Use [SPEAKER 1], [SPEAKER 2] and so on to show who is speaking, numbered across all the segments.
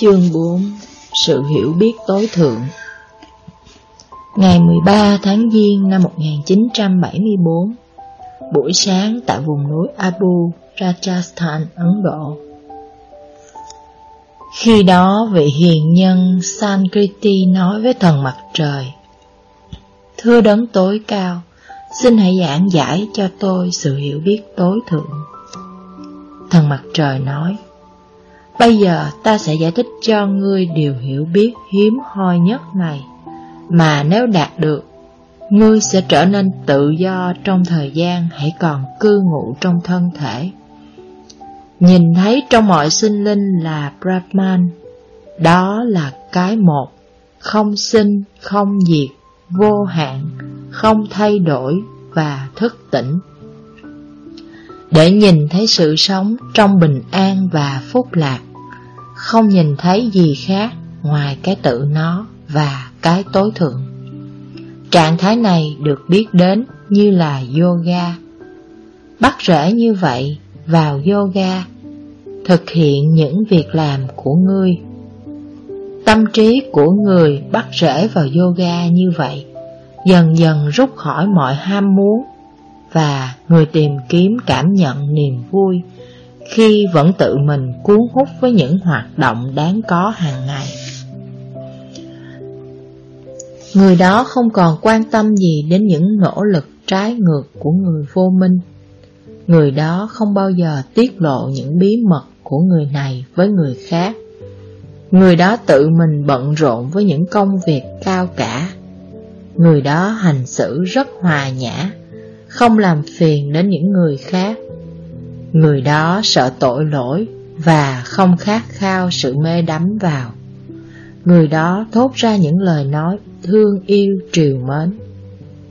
[SPEAKER 1] Chương 4 Sự hiểu biết tối thượng. Ngày 13 tháng Giêng năm 1974 Buổi sáng tại vùng núi Abu, Rajasthan, Ấn Độ. Khi đó vị hiền nhân Sankriti nói với thần mặt trời Thưa đấng tối cao, xin hãy giảng giải cho tôi sự hiểu biết tối thượng. Thần mặt trời nói Bây giờ ta sẽ giải thích cho ngươi điều hiểu biết hiếm hoi nhất này, mà nếu đạt được, ngươi sẽ trở nên tự do trong thời gian hãy còn cư ngụ trong thân thể. Nhìn thấy trong mọi sinh linh là Brahman, đó là cái một, không sinh, không diệt, vô hạn, không thay đổi và thức tỉnh. Để nhìn thấy sự sống trong bình an và phúc lạc, không nhìn thấy gì khác ngoài cái tự nó và cái tối thượng. Trạng thái này được biết đến như là yoga. Bắt rễ như vậy vào yoga, thực hiện những việc làm của ngươi. Tâm trí của người bắt rễ vào yoga như vậy, dần dần rút khỏi mọi ham muốn và người tìm kiếm cảm nhận niềm vui khi vẫn tự mình cuốn hút với những hoạt động đáng có hàng ngày. Người đó không còn quan tâm gì đến những nỗ lực trái ngược của người vô minh. Người đó không bao giờ tiết lộ những bí mật của người này với người khác. Người đó tự mình bận rộn với những công việc cao cả. Người đó hành xử rất hòa nhã, không làm phiền đến những người khác Người đó sợ tội lỗi và không khát khao sự mê đắm vào. Người đó thốt ra những lời nói thương yêu triều mến.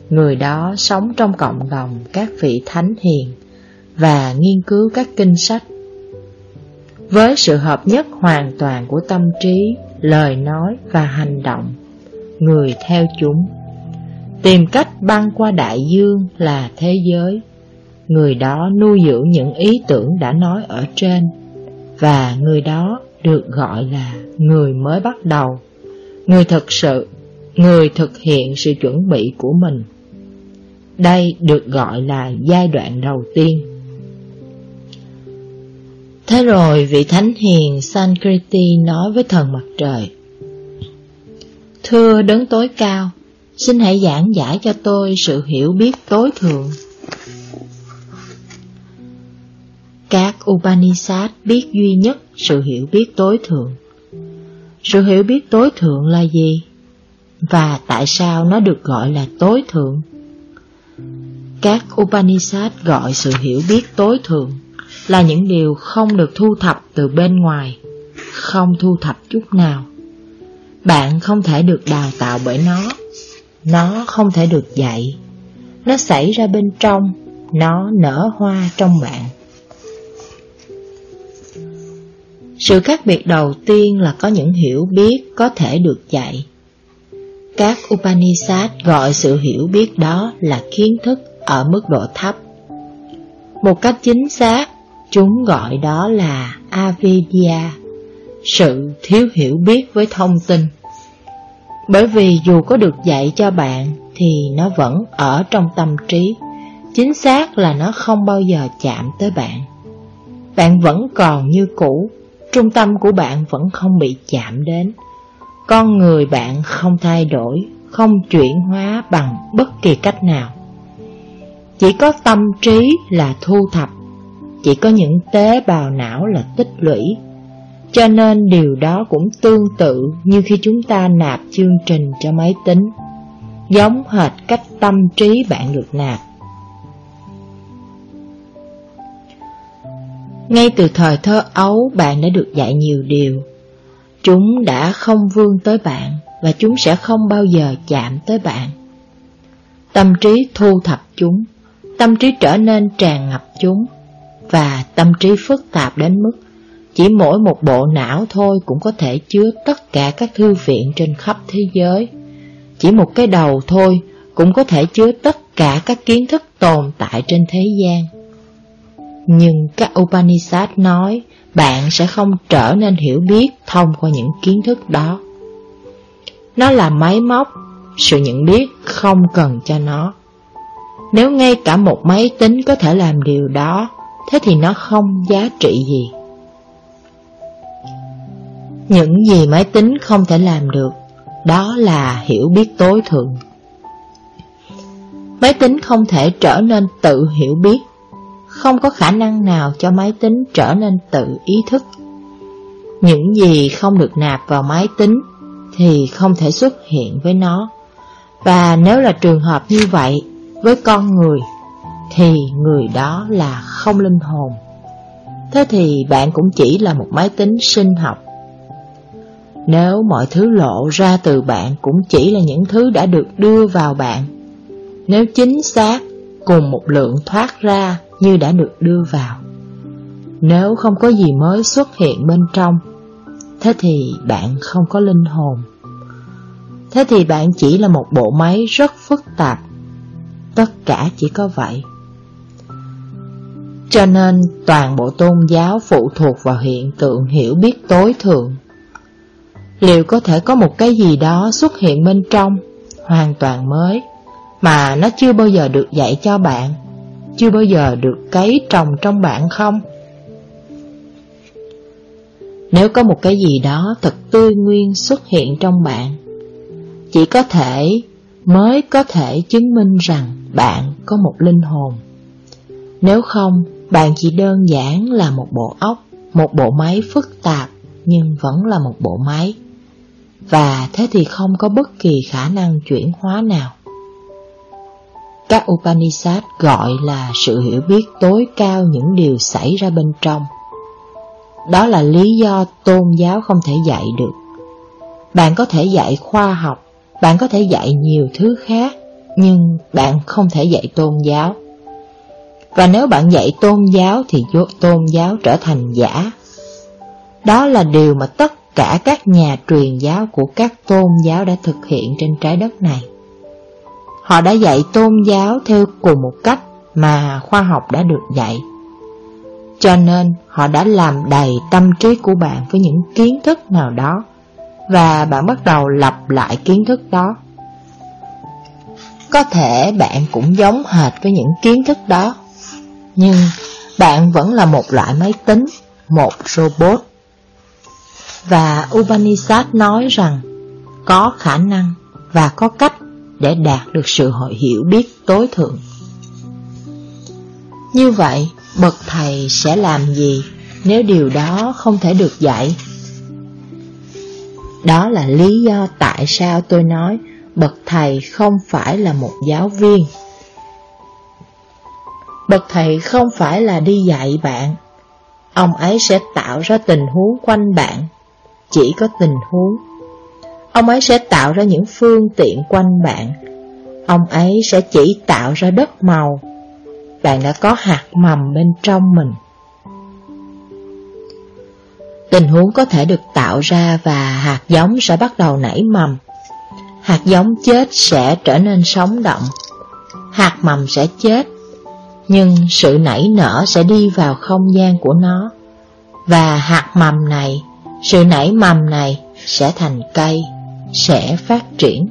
[SPEAKER 1] Người đó sống trong cộng đồng các vị thánh hiền và nghiên cứu các kinh sách. Với sự hợp nhất hoàn toàn của tâm trí, lời nói và hành động, người theo chúng. Tìm cách băng qua đại dương là thế giới người đó nuôi dưỡng những ý tưởng đã nói ở trên, và người đó được gọi là người mới bắt đầu, người thực sự, người thực hiện sự chuẩn bị của mình. Đây được gọi là giai đoạn đầu tiên. Thế rồi vị thánh hiền Sankriti nói với thần mặt trời Thưa đấng tối cao, xin hãy giảng giải cho tôi sự hiểu biết tối thượng Các Upanishad biết duy nhất sự hiểu biết tối thượng. Sự hiểu biết tối thượng là gì? Và tại sao nó được gọi là tối thượng? Các Upanishad gọi sự hiểu biết tối thượng là những điều không được thu thập từ bên ngoài, không thu thập chút nào. Bạn không thể được đào tạo bởi nó, nó không thể được dạy. Nó xảy ra bên trong, nó nở hoa trong bạn. Sự khác biệt đầu tiên là có những hiểu biết có thể được dạy. Các Upanishad gọi sự hiểu biết đó là kiến thức ở mức độ thấp. Một cách chính xác, chúng gọi đó là avidya, sự thiếu hiểu biết với thông tin. Bởi vì dù có được dạy cho bạn thì nó vẫn ở trong tâm trí, chính xác là nó không bao giờ chạm tới bạn. Bạn vẫn còn như cũ, trung tâm của bạn vẫn không bị chạm đến. Con người bạn không thay đổi, không chuyển hóa bằng bất kỳ cách nào. Chỉ có tâm trí là thu thập, chỉ có những tế bào não là tích lũy. Cho nên điều đó cũng tương tự như khi chúng ta nạp chương trình cho máy tính, giống hệt cách tâm trí bạn được nạp. Ngay từ thời thơ ấu bạn đã được dạy nhiều điều. Chúng đã không vươn tới bạn và chúng sẽ không bao giờ chạm tới bạn. Tâm trí thu thập chúng, tâm trí trở nên tràn ngập chúng và tâm trí phức tạp đến mức chỉ mỗi một bộ não thôi cũng có thể chứa tất cả các thư viện trên khắp thế giới. Chỉ một cái đầu thôi cũng có thể chứa tất cả các kiến thức tồn tại trên thế gian. Nhưng các Upanishad nói bạn sẽ không trở nên hiểu biết thông qua những kiến thức đó. Nó là máy móc, sự nhận biết không cần cho nó. Nếu ngay cả một máy tính có thể làm điều đó, thế thì nó không giá trị gì. Những gì máy tính không thể làm được, đó là hiểu biết tối thượng. Máy tính không thể trở nên tự hiểu biết, không có khả năng nào cho máy tính trở nên tự ý thức. Những gì không được nạp vào máy tính thì không thể xuất hiện với nó. Và nếu là trường hợp như vậy với con người, thì người đó là không linh hồn. Thế thì bạn cũng chỉ là một máy tính sinh học. Nếu mọi thứ lộ ra từ bạn cũng chỉ là những thứ đã được đưa vào bạn, nếu chính xác cùng một lượng thoát ra như đã được đưa vào. Nếu không có gì mới xuất hiện bên trong, thế thì bạn không có linh hồn. Thế thì bạn chỉ là một bộ máy rất phức tạp. Tất cả chỉ có vậy. Cho nên toàn bộ tôn giáo phụ thuộc vào hiện tượng hiểu biết tối thượng. Liệu có thể có một cái gì đó xuất hiện bên trong, hoàn toàn mới, mà nó chưa bao giờ được dạy cho bạn, chưa bao giờ được cấy trồng trong bạn không? Nếu có một cái gì đó thật tươi nguyên xuất hiện trong bạn, chỉ có thể, mới có thể chứng minh rằng bạn có một linh hồn. Nếu không, bạn chỉ đơn giản là một bộ óc, một bộ máy phức tạp nhưng vẫn là một bộ máy. Và thế thì không có bất kỳ khả năng chuyển hóa nào. Các Upanishad gọi là sự hiểu biết tối cao những điều xảy ra bên trong. Đó là lý do tôn giáo không thể dạy được. Bạn có thể dạy khoa học, bạn có thể dạy nhiều thứ khác, nhưng bạn không thể dạy tôn giáo. Và nếu bạn dạy tôn giáo thì tôn giáo trở thành giả. Đó là điều mà tất cả các nhà truyền giáo của các tôn giáo đã thực hiện trên trái đất này. Họ đã dạy tôn giáo theo cùng một cách mà khoa học đã được dạy. Cho nên họ đã làm đầy tâm trí của bạn với những kiến thức nào đó và bạn bắt đầu lặp lại kiến thức đó. Có thể bạn cũng giống hệt với những kiến thức đó, nhưng bạn vẫn là một loại máy tính, một robot. Và Upanishad nói rằng có khả năng và có cách để đạt được sự hội hiểu biết tối thượng. Như vậy, bậc thầy sẽ làm gì nếu điều đó không thể được dạy? Đó là lý do tại sao tôi nói bậc thầy không phải là một giáo viên. Bậc thầy không phải là đi dạy bạn. Ông ấy sẽ tạo ra tình huống quanh bạn. Chỉ có tình huống. Ông ấy sẽ tạo ra những phương tiện quanh bạn. Ông ấy sẽ chỉ tạo ra đất màu. Bạn đã có hạt mầm bên trong mình. Tình huống có thể được tạo ra và hạt giống sẽ bắt đầu nảy mầm. Hạt giống chết sẽ trở nên sống động. Hạt mầm sẽ chết, nhưng sự nảy nở sẽ đi vào không gian của nó. Và hạt mầm này, sự nảy mầm này sẽ thành cây, sẽ phát triển.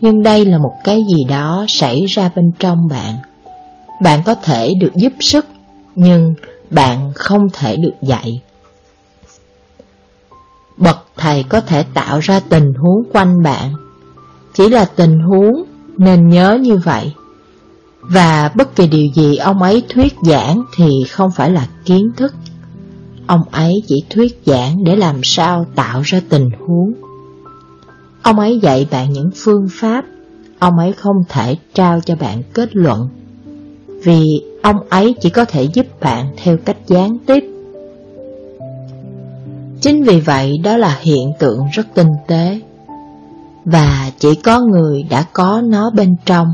[SPEAKER 1] Nhưng đây là một cái gì đó xảy ra bên trong bạn. Bạn có thể được giúp sức, nhưng bạn không thể được dạy. Bậc thầy có thể tạo ra tình huống quanh bạn Chỉ là tình huống nên nhớ như vậy Và bất kỳ điều gì ông ấy thuyết giảng thì không phải là kiến thức Ông ấy chỉ thuyết giảng để làm sao tạo ra tình huống Ông ấy dạy bạn những phương pháp. Ông ấy không thể trao cho bạn kết luận. Vì ông ấy chỉ có thể giúp bạn theo cách gián tiếp. Chính vì vậy, đó là hiện tượng rất tinh tế. Và chỉ có người đã có nó bên trong.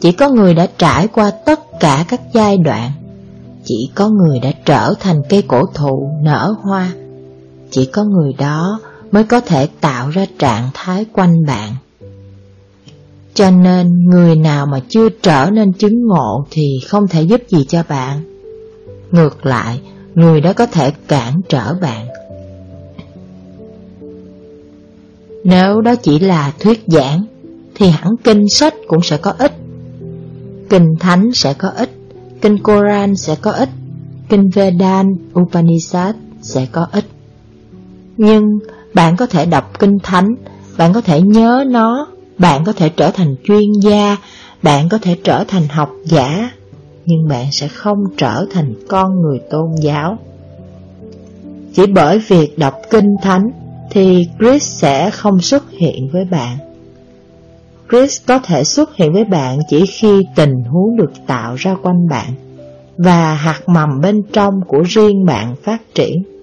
[SPEAKER 1] Chỉ có người đã trải qua tất cả các giai đoạn. Chỉ có người đã trở thành cây cổ thụ nở hoa. Chỉ có người đó mới có thể tạo ra trạng thái quanh bạn Cho nên người nào mà chưa trở nên chứng ngộ thì không thể giúp gì cho bạn Ngược lại, người đó có thể cản trở bạn. Nếu đó chỉ là thuyết giảng, thì hẳn kinh sách cũng sẽ có ích. Kinh Thánh sẽ có ích, kinh Koran sẽ có ích, kinh Vedan, Upanishad sẽ có ích. Nhưng bạn có thể đọc kinh Thánh, bạn có thể nhớ nó, bạn có thể trở thành chuyên gia, bạn có thể trở thành học giả, nhưng bạn sẽ không trở thành con người tôn giáo. Chỉ bởi việc đọc kinh thánh thì Chris sẽ không xuất hiện với bạn. Chris có thể xuất hiện với bạn chỉ khi tình huống được tạo ra quanh bạn và hạt mầm bên trong của riêng bạn phát triển.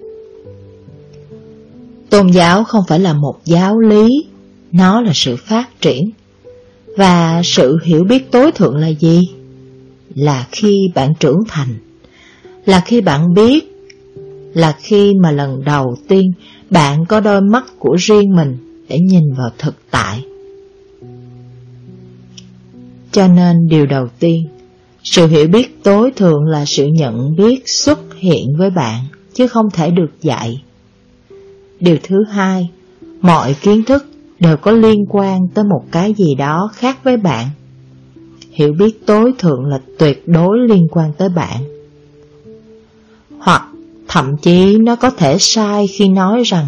[SPEAKER 1] Tôn giáo không phải là một giáo lý, nó là sự phát triển. Và sự hiểu biết tối thượng là gì? Là khi bạn trưởng thành, là khi bạn biết, là khi mà lần đầu tiên bạn có đôi mắt của riêng mình để nhìn vào thực tại. Cho nên điều đầu tiên, sự hiểu biết tối thượng là sự nhận biết xuất hiện với bạn, chứ không thể được dạy. Điều thứ hai, mọi kiến thức đều có liên quan tới một cái gì đó khác với bạn. Hiểu biết tối thượng là tuyệt đối liên quan tới bạn. Hoặc thậm chí nó có thể sai khi nói rằng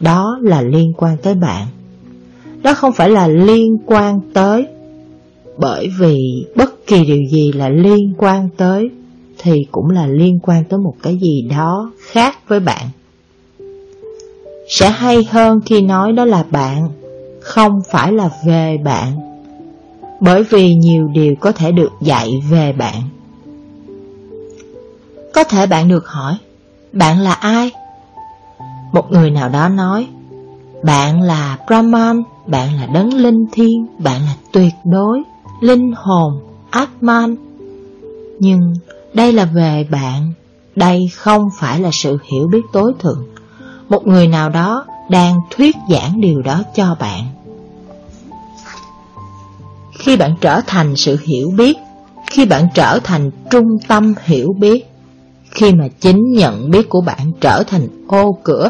[SPEAKER 1] đó là liên quan tới bạn. Đó không phải là liên quan tới, bởi vì bất kỳ điều gì là liên quan tới thì cũng là liên quan tới một cái gì đó khác với bạn. Sẽ hay hơn khi nói đó là bạn không phải là về bạn. Bởi vì nhiều điều có thể được dạy về bạn. Có thể bạn được hỏi Bạn là ai? Một người nào đó nói Bạn là Brahman, bạn là đấng linh thiên, bạn là tuyệt đối, linh hồn, Atman. Nhưng đây là về bạn, đây không phải là sự hiểu biết tối thượng. Một người nào đó đang thuyết giảng điều đó cho bạn khi bạn trở thành sự hiểu biết, khi bạn trở thành trung tâm hiểu biết, khi mà chính nhận biết của bạn trở thành ô cửa,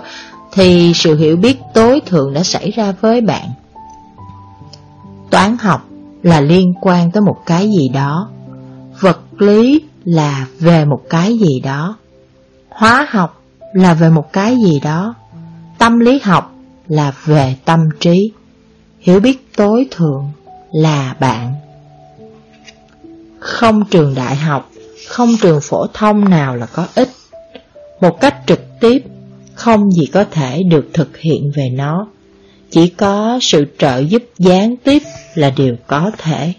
[SPEAKER 1] thì sự hiểu biết tối thượng đã xảy ra với bạn. Toán học là liên quan tới một cái gì đó, vật lý là về một cái gì đó, hóa học là về một cái gì đó, tâm lý học là về tâm trí, hiểu biết tối thượng là bạn. Không trường đại học, không trường phổ thông nào là có ích. Một cách trực tiếp, không gì có thể được thực hiện về nó. Chỉ có sự trợ giúp gián tiếp là điều có thể.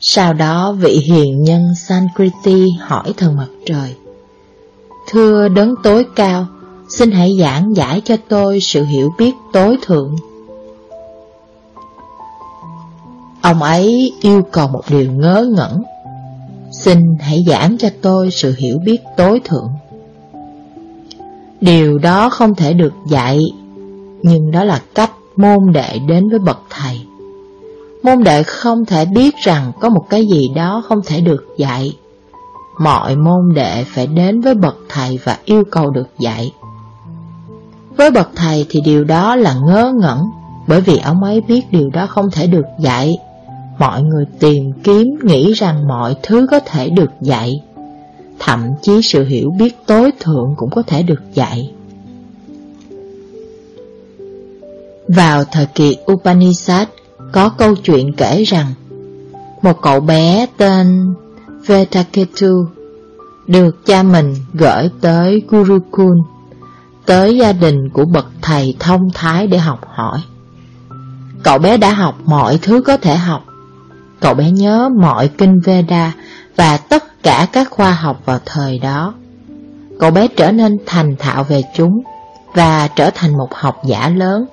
[SPEAKER 1] Sau đó vị hiền nhân Sankriti hỏi thần mặt trời Thưa đấng tối cao, xin hãy giảng giải cho tôi sự hiểu biết tối thượng. Ông ấy yêu cầu một điều ngớ ngẩn. Xin hãy giảng cho tôi sự hiểu biết tối thượng. Điều đó không thể được dạy Nhưng đó là cách môn đệ đến với bậc thầy. Môn đệ không thể biết rằng có một cái gì đó không thể được dạy. Mọi môn đệ phải đến với bậc thầy và yêu cầu được dạy Với bậc thầy thì điều đó là ngớ ngẩn Bởi vì ông ấy biết điều đó không thể được dạy mọi người tìm kiếm nghĩ rằng mọi thứ có thể được dạy. Thậm chí sự hiểu biết tối thượng cũng có thể được dạy. Vào thời kỳ Upanishad, có câu chuyện kể rằng một cậu bé tên Vetaketu được cha mình gửi tới Gurukul, tới gia đình của bậc thầy thông thái để học hỏi. Cậu bé đã học mọi thứ có thể học, Cậu bé nhớ mọi kinh Veda và tất cả các khoa học vào thời đó. Cậu bé trở nên thành thạo về chúng và trở thành một học giả lớn.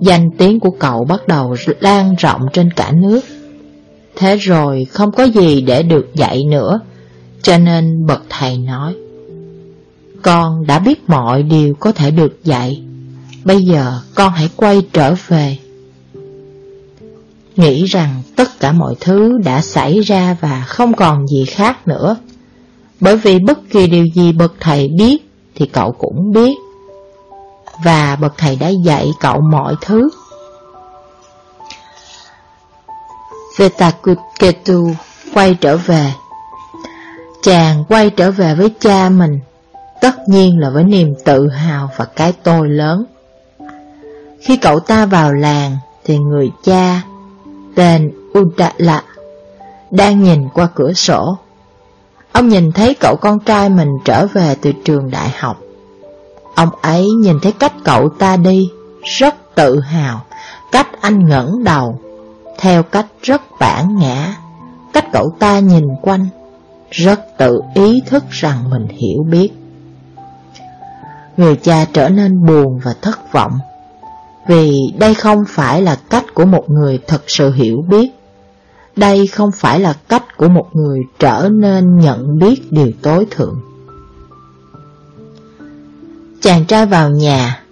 [SPEAKER 1] Danh tiếng của cậu bắt đầu lan rộng trên cả nước. Thế rồi không có gì để được dạy nữa, cho nên bậc thầy nói Con đã biết mọi điều có thể được dạy, bây giờ con hãy quay trở về nghĩ rằng tất cả mọi thứ đã xảy ra và không còn gì khác nữa. Bởi vì bất kỳ điều gì bậc thầy biết thì cậu cũng biết. Và bậc thầy đã dạy cậu mọi thứ. Vetaketu quay trở về. Chàng quay trở về với cha mình, tất nhiên là với niềm tự hào và cái tôi lớn. Khi cậu ta vào làng thì người cha tên Udala đang nhìn qua cửa sổ. Ông nhìn thấy cậu con trai mình trở về từ trường đại học. Ông ấy nhìn thấy cách cậu ta đi, rất tự hào, cách anh ngẩng đầu, theo cách rất bản ngã, cách cậu ta nhìn quanh, rất tự ý thức rằng mình hiểu biết. Người cha trở nên buồn và thất vọng, vì đây không phải là cách của một người thật sự hiểu biết. Đây không phải là cách của một người trở nên nhận biết điều tối thượng. Chàng trai vào nhà,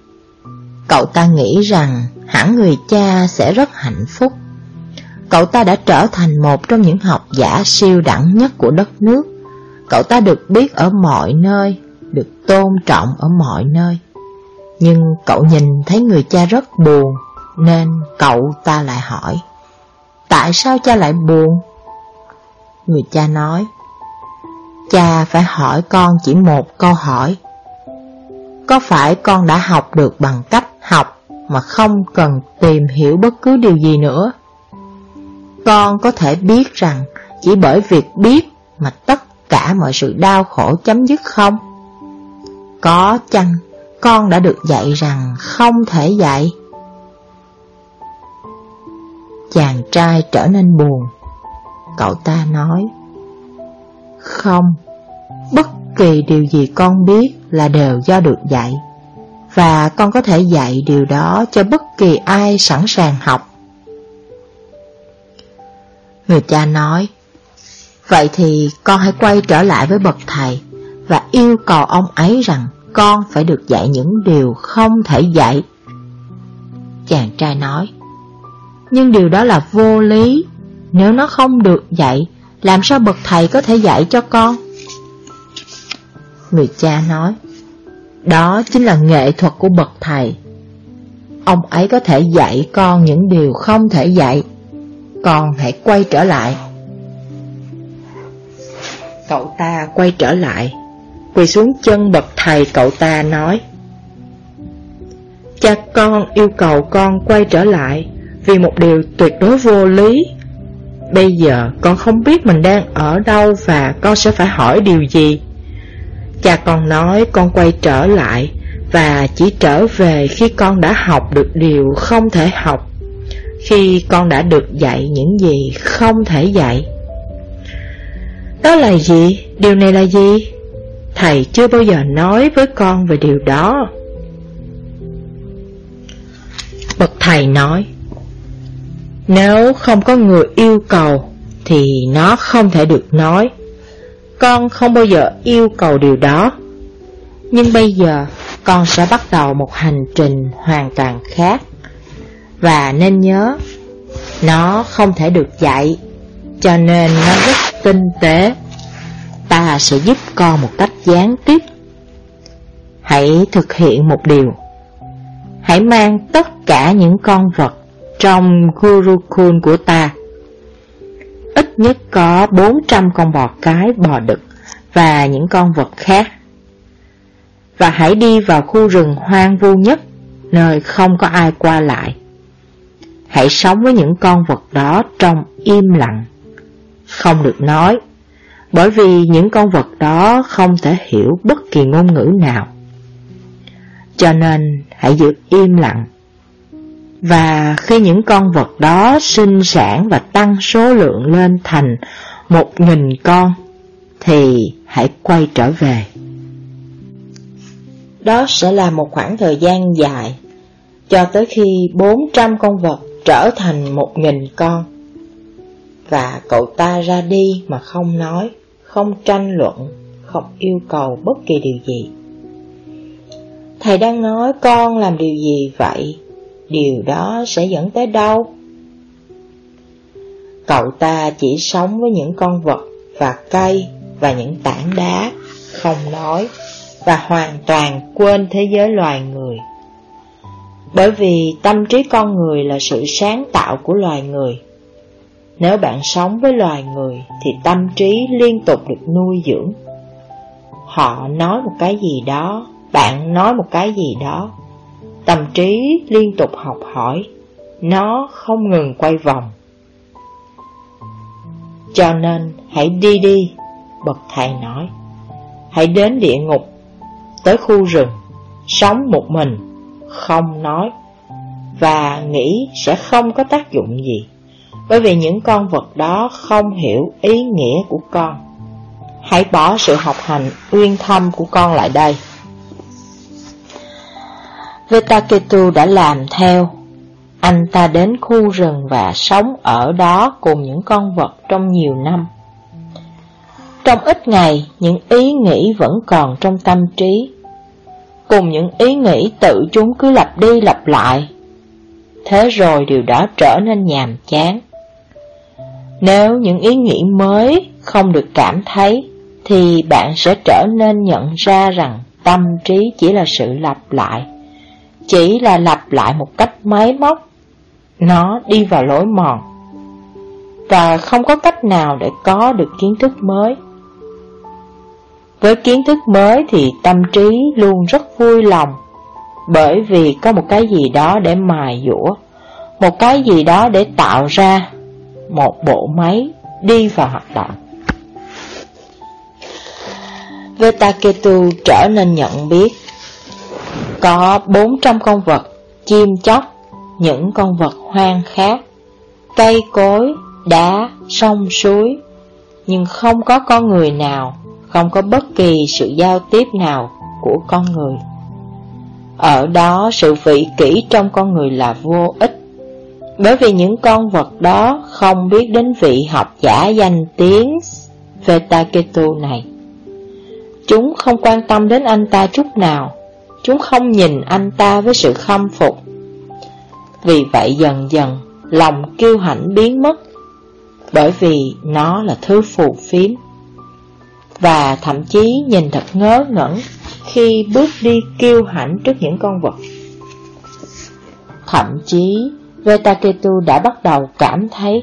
[SPEAKER 1] cậu ta nghĩ rằng hẳn người cha sẽ rất hạnh phúc. Cậu ta đã trở thành một trong những học giả siêu đẳng nhất của đất nước. Cậu ta được biết ở mọi nơi, được tôn trọng ở mọi nơi. Nhưng cậu nhìn thấy người cha rất buồn, nên cậu ta lại hỏi. Tại sao cha lại buồn? Người cha nói, cha phải hỏi con chỉ một câu hỏi. Có phải con đã học được bằng cách học mà không cần tìm hiểu bất cứ điều gì nữa? Con có thể biết rằng chỉ bởi việc biết mà tất cả mọi sự đau khổ chấm dứt không? Có chăng con đã được dạy rằng không thể dạy? Chàng trai trở nên buồn. Cậu ta nói, Không, bất kỳ điều gì con biết là đều do được dạy, và con có thể dạy điều đó cho bất kỳ ai sẵn sàng học. Người cha nói, Vậy thì con hãy quay trở lại với bậc thầy và yêu cầu ông ấy rằng con phải được dạy những điều không thể dạy. Chàng trai nói, nhưng điều đó là vô lý, nếu nó không được dạy, làm sao bậc thầy có thể dạy cho con? Người cha nói, đó chính là nghệ thuật của bậc thầy. Ông ấy có thể dạy con những điều không thể dạy. Con hãy quay trở lại. Cậu ta quay trở lại, quỳ xuống chân bậc thầy cậu ta nói, Cha con yêu cầu con quay trở lại vì một điều tuyệt đối vô lý. Bây giờ con không biết mình đang ở đâu và con sẽ phải hỏi điều gì. Cha con nói con quay trở lại và chỉ trở về khi con đã học được điều không thể học, khi con đã được dạy những gì không thể dạy. Đó là gì? Điều này là gì? Thầy chưa bao giờ nói với con về điều đó. Bậc thầy nói, nếu không có người yêu cầu Thì nó không thể được nói Con không bao giờ yêu cầu điều đó Nhưng bây giờ con sẽ bắt đầu một hành trình hoàn toàn khác và nên nhớ Nó không thể được dạy Cho nên nó rất tinh tế Ta sẽ giúp con một cách gián tiếp Hãy thực hiện một điều Hãy mang tất cả những con vật trong Gurukul của ta. Ít nhất có 400 con bò cái, bò đực và những con vật khác. Và hãy đi vào khu rừng hoang vu nhất, nơi không có ai qua lại. Hãy sống với những con vật đó trong im lặng, không được nói, bởi vì những con vật đó không thể hiểu bất kỳ ngôn ngữ nào. Cho nên hãy giữ im lặng và khi những con vật đó sinh sản và tăng số lượng lên thành một nghìn con, thì hãy quay trở về. Đó sẽ là một khoảng thời gian dài, cho tới khi 400 con vật trở thành một nghìn con. Và cậu ta ra đi mà không nói, không tranh luận, không yêu cầu bất kỳ điều gì. Thầy đang nói con làm điều gì vậy? điều đó sẽ dẫn tới đâu? Cậu ta chỉ sống với những con vật và cây và những tảng đá, không nói, và hoàn toàn quên thế giới loài người. Bởi vì tâm trí con người là sự sáng tạo của loài người. Nếu bạn sống với loài người thì tâm trí liên tục được nuôi dưỡng. Họ nói một cái gì đó, bạn nói một cái gì đó. Tâm trí liên tục học hỏi, nó không ngừng quay vòng. Cho nên hãy đi đi, bậc thầy nói. Hãy đến địa ngục, tới khu rừng, sống một mình, không nói, và nghĩ sẽ không có tác dụng gì, bởi vì những con vật đó không hiểu ý nghĩa của con. Hãy bỏ sự học hành uyên thâm của con lại đây. Vetaketu đã làm theo. Anh ta đến khu rừng và sống ở đó cùng những con vật trong nhiều năm. Trong ít ngày, những ý nghĩ vẫn còn trong tâm trí. Cùng những ý nghĩ tự chúng cứ lặp đi lặp lại. Thế rồi điều đó trở nên nhàm chán. Nếu những ý nghĩ mới không được cảm thấy, thì bạn sẽ trở nên nhận ra rằng tâm trí chỉ là sự lặp lại. Chỉ là lặp lại một cách máy móc. Nó đi vào lối mòn. Và không có cách nào để có được kiến thức mới. Với kiến thức mới thì tâm trí luôn rất vui lòng, bởi vì có một cái gì đó để mài dũa, một cái gì đó để tạo ra một bộ máy đi vào hoạt động. Vetaketu trở nên nhận biết có 400 con vật, chim chóc, những con vật hoang khác, cây cối, đá, sông suối, nhưng không có con người nào không có bất kỳ sự giao tiếp nào của con người. Ở đó sự vị kỷ trong con người là vô ích, bởi vì những con vật đó không biết đến vị học giả danh tiếng Vetaketu này. Chúng không quan tâm đến anh ta chút nào, chúng không nhìn anh ta với sự khâm phục. Vì vậy dần dần, lòng kiêu hãnh biến mất, bởi vì nó là thứ phù phiếm và thậm chí nhìn thật ngớ ngẩn khi bước đi kiêu hãnh trước những con vật. Thậm chí, Vetaketu đã bắt đầu cảm thấy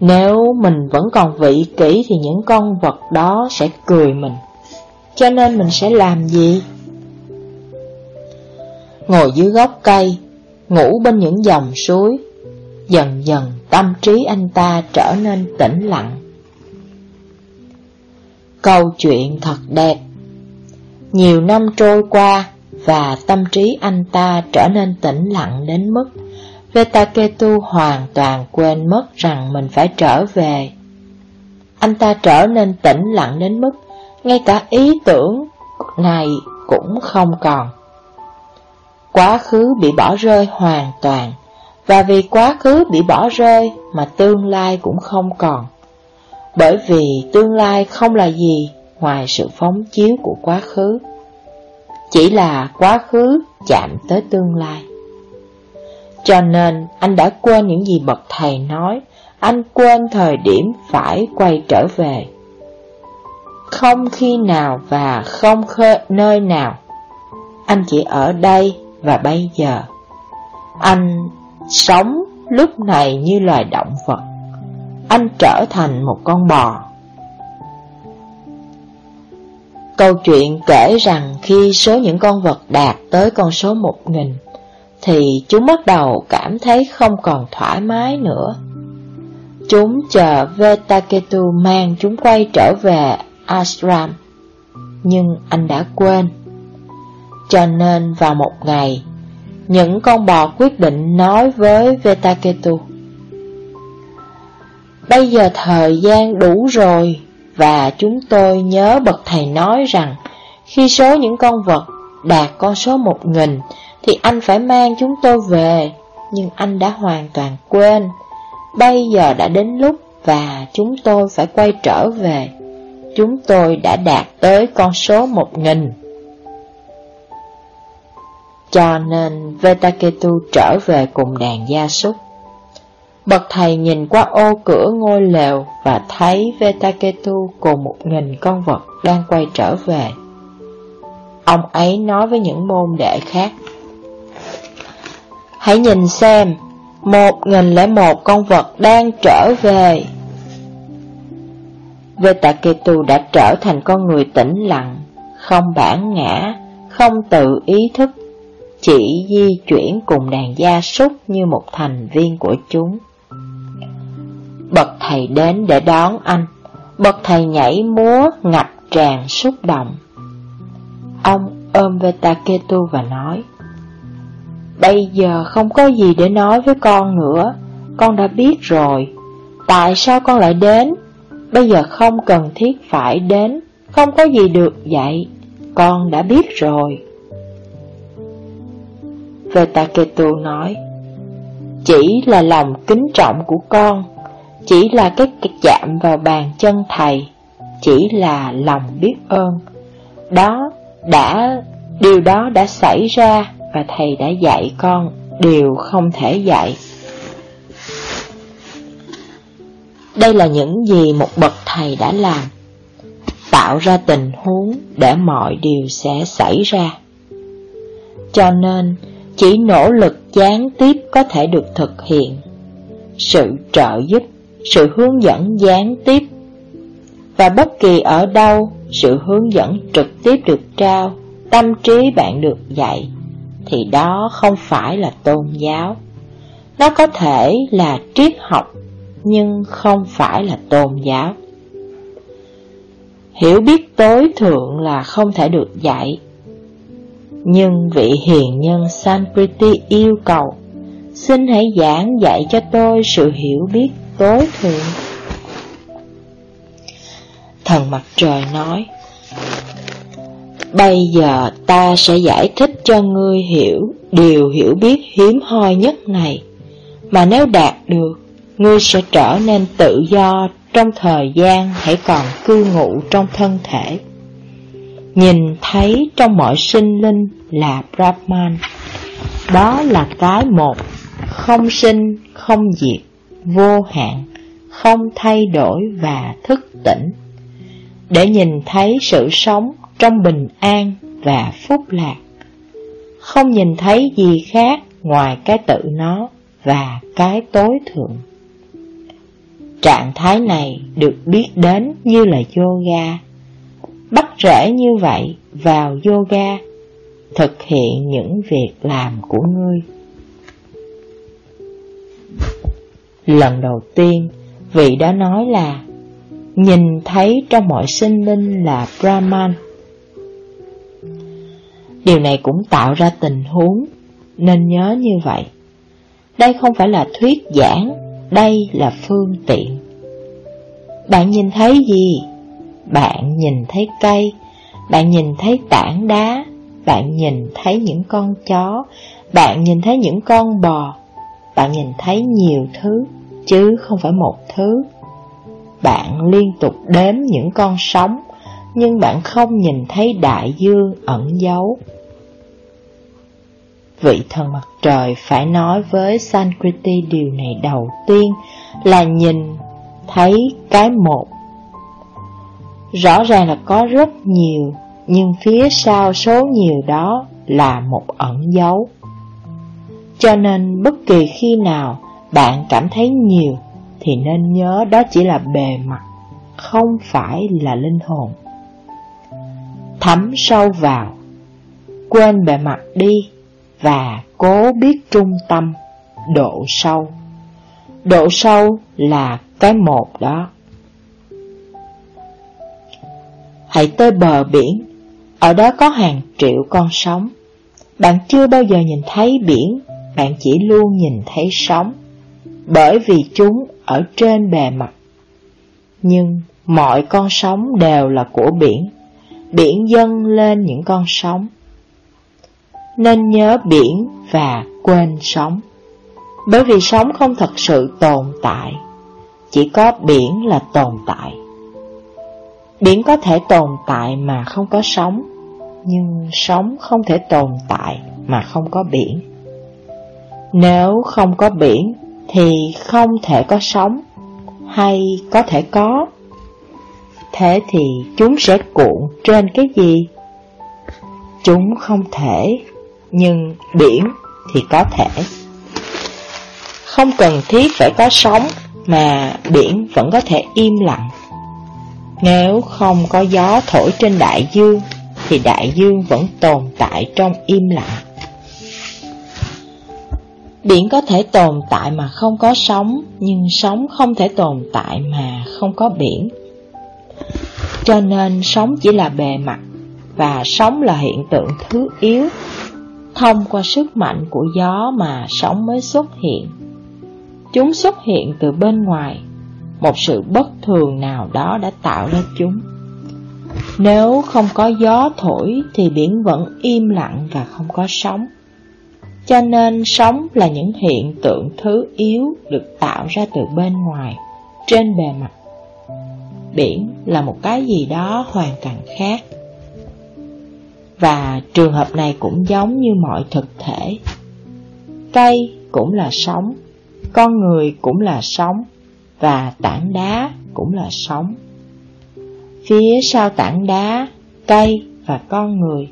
[SPEAKER 1] nếu mình vẫn còn vị kỹ thì những con vật đó sẽ cười mình. Cho nên mình sẽ làm gì? Ngồi dưới gốc cây, ngủ bên những dòng suối, dần dần tâm trí anh ta trở nên tĩnh lặng. Câu chuyện thật đẹp. Nhiều năm trôi qua Và tâm trí anh ta trở nên tĩnh lặng đến mức Vetaketu hoàn toàn quên mất rằng mình phải trở về. Anh ta trở nên tĩnh lặng đến mức Ngay cả ý tưởng này cũng không còn. Quá khứ bị bỏ rơi hoàn toàn Và vì quá khứ bị bỏ rơi mà tương lai cũng không còn bởi vì tương lai không là gì ngoài sự phóng chiếu của quá khứ. Chỉ là quá khứ chạm tới tương lai. Cho nên anh đã quên những gì bậc thầy nói, anh quên thời điểm phải quay trở về. Không khi nào và không nơi nào, anh chỉ ở đây và bây giờ. Anh sống lúc này như loài động vật anh trở thành một con bò. Câu chuyện kể rằng khi số những con vật đạt tới con số một nghìn, thì chúng bắt đầu cảm thấy không còn thoải mái nữa. Chúng chờ Vetaketu mang chúng quay trở về ashram, nhưng anh đã quên. Cho nên vào một ngày, những con bò quyết định nói với Vetaketu. Bây giờ thời gian đủ rồi, và chúng tôi nhớ bậc thầy nói rằng, khi số những con vật đạt con số một nghìn, thì anh phải mang chúng tôi về, nhưng anh đã hoàn toàn quên. Bây giờ đã đến lúc và chúng tôi phải quay trở về. Chúng tôi đã đạt tới con số một nghìn. Cho nên Vetaketu trở về cùng đàn gia súc. Bậc thầy nhìn qua ô cửa ngôi lều và thấy Vetaketu cùng một nghìn con vật đang quay trở về. Ông ấy nói với những môn đệ khác. Hãy nhìn xem, một nghìn lẻ một con vật đang trở về. Vetaketu đã trở thành con người tĩnh lặng, không bản ngã, không tự ý thức, chỉ di chuyển cùng đàn gia súc như một thành viên của chúng. Bậc thầy đến để đón anh, bậc thầy nhảy múa ngập tràn xúc động. Ông ôm Vetaketu và nói, Bây giờ không có gì để nói với con nữa, con đã biết rồi. Tại sao con lại đến? Bây giờ không cần thiết phải đến, không có gì được vậy, con đã biết rồi. Vetaketu nói, chỉ là lòng kính trọng của con, chỉ là cái chạm vào bàn chân thầy, chỉ là lòng biết ơn. Đó đã, điều đó đã xảy ra và thầy đã dạy con điều không thể dạy. Đây là những gì một bậc thầy đã làm, tạo ra tình huống để mọi điều sẽ xảy ra. Cho nên, chỉ nỗ lực gián tiếp có thể được thực hiện. Sự trợ giúp, sự hướng dẫn gián tiếp và bất kỳ ở đâu sự hướng dẫn trực tiếp được trao, tâm trí bạn được dạy, thì đó không phải là tôn giáo. Nó có thể là triết học, nhưng không phải là tôn giáo. Hiểu biết tối thượng là không thể được dạy. Nhưng vị hiền nhân Sanpriti yêu cầu, xin hãy giảng dạy cho tôi sự hiểu biết tối thượng. Thần mặt trời nói, Bây giờ ta sẽ giải thích cho ngươi hiểu điều hiểu biết hiếm hoi nhất này, mà nếu đạt được, ngươi sẽ trở nên tự do trong thời gian hãy còn cư ngụ trong thân thể. Nhìn thấy trong mọi sinh linh là Brahman, đó là cái một, không sinh, không diệt, vô hạn, không thay đổi và thức tỉnh. Để nhìn thấy sự sống trong bình an và phúc lạc. Không nhìn thấy gì khác ngoài cái tự nó và cái tối thượng. Trạng thái này được biết đến như là yoga. Bắt rễ như vậy vào yoga, thực hiện những việc làm của ngươi. Lần đầu tiên, vị đã nói là nhìn thấy trong mọi sinh linh là Brahman. Điều này cũng tạo ra tình huống, nên nhớ như vậy. Đây không phải là thuyết giảng, đây là phương tiện. Bạn nhìn thấy gì? Bạn nhìn thấy cây, bạn nhìn thấy tảng đá, bạn nhìn thấy những con chó, bạn nhìn thấy những con bò, bạn nhìn thấy nhiều thứ, chứ không phải một thứ. Bạn liên tục đếm những con sóng, nhưng bạn không nhìn thấy đại dương ẩn giấu. Vị thần mặt trời phải nói với Sankriti điều này đầu tiên là nhìn thấy cái một. Rõ ràng là có rất nhiều, nhưng phía sau số nhiều đó là một ẩn dấu. Cho nên bất kỳ khi nào bạn cảm thấy nhiều thì nên nhớ đó chỉ là bề mặt, không phải là linh hồn. Thấm sâu vào, quên bề mặt đi và cố biết trung tâm, độ sâu. Độ sâu là cái một đó. Hãy tới bờ biển, ở đó có hàng triệu con sóng. Bạn chưa bao giờ nhìn thấy biển, bạn chỉ luôn nhìn thấy sóng, bởi vì chúng ở trên bề mặt. Nhưng mọi con sóng đều là của biển, biển dâng lên những con sóng nên nhớ biển và quên sóng Bởi vì sóng không thật sự tồn tại, chỉ có biển là tồn tại. Biển có thể tồn tại mà không có sóng nhưng sóng không thể tồn tại mà không có biển. Nếu không có biển thì không thể có sống, hay có thể có. Thế thì chúng sẽ cuộn trên cái gì? Chúng không thể, nhưng biển thì có thể. Không cần thiết phải có sóng mà biển vẫn có thể im lặng. Nếu không có gió thổi trên đại dương thì đại dương vẫn tồn tại trong im lặng. Biển có thể tồn tại mà không có sóng, nhưng sóng không thể tồn tại mà không có biển. Cho nên sóng chỉ là bề mặt, và sóng là hiện tượng thứ yếu. Thông qua sức mạnh của gió mà sóng mới xuất hiện. Chúng xuất hiện từ bên ngoài, một sự bất thường nào đó đã tạo ra chúng. Nếu không có gió thổi thì biển vẫn im lặng và không có sóng. Cho nên sóng là những hiện tượng thứ yếu được tạo ra từ bên ngoài, trên bề mặt. Biển là một cái gì đó hoàn toàn khác. Và trường hợp này cũng giống như mọi thực thể. Cây cũng là sóng, con người cũng là sóng, và tảng đá cũng là sóng. Phía sau tảng đá, cây và con người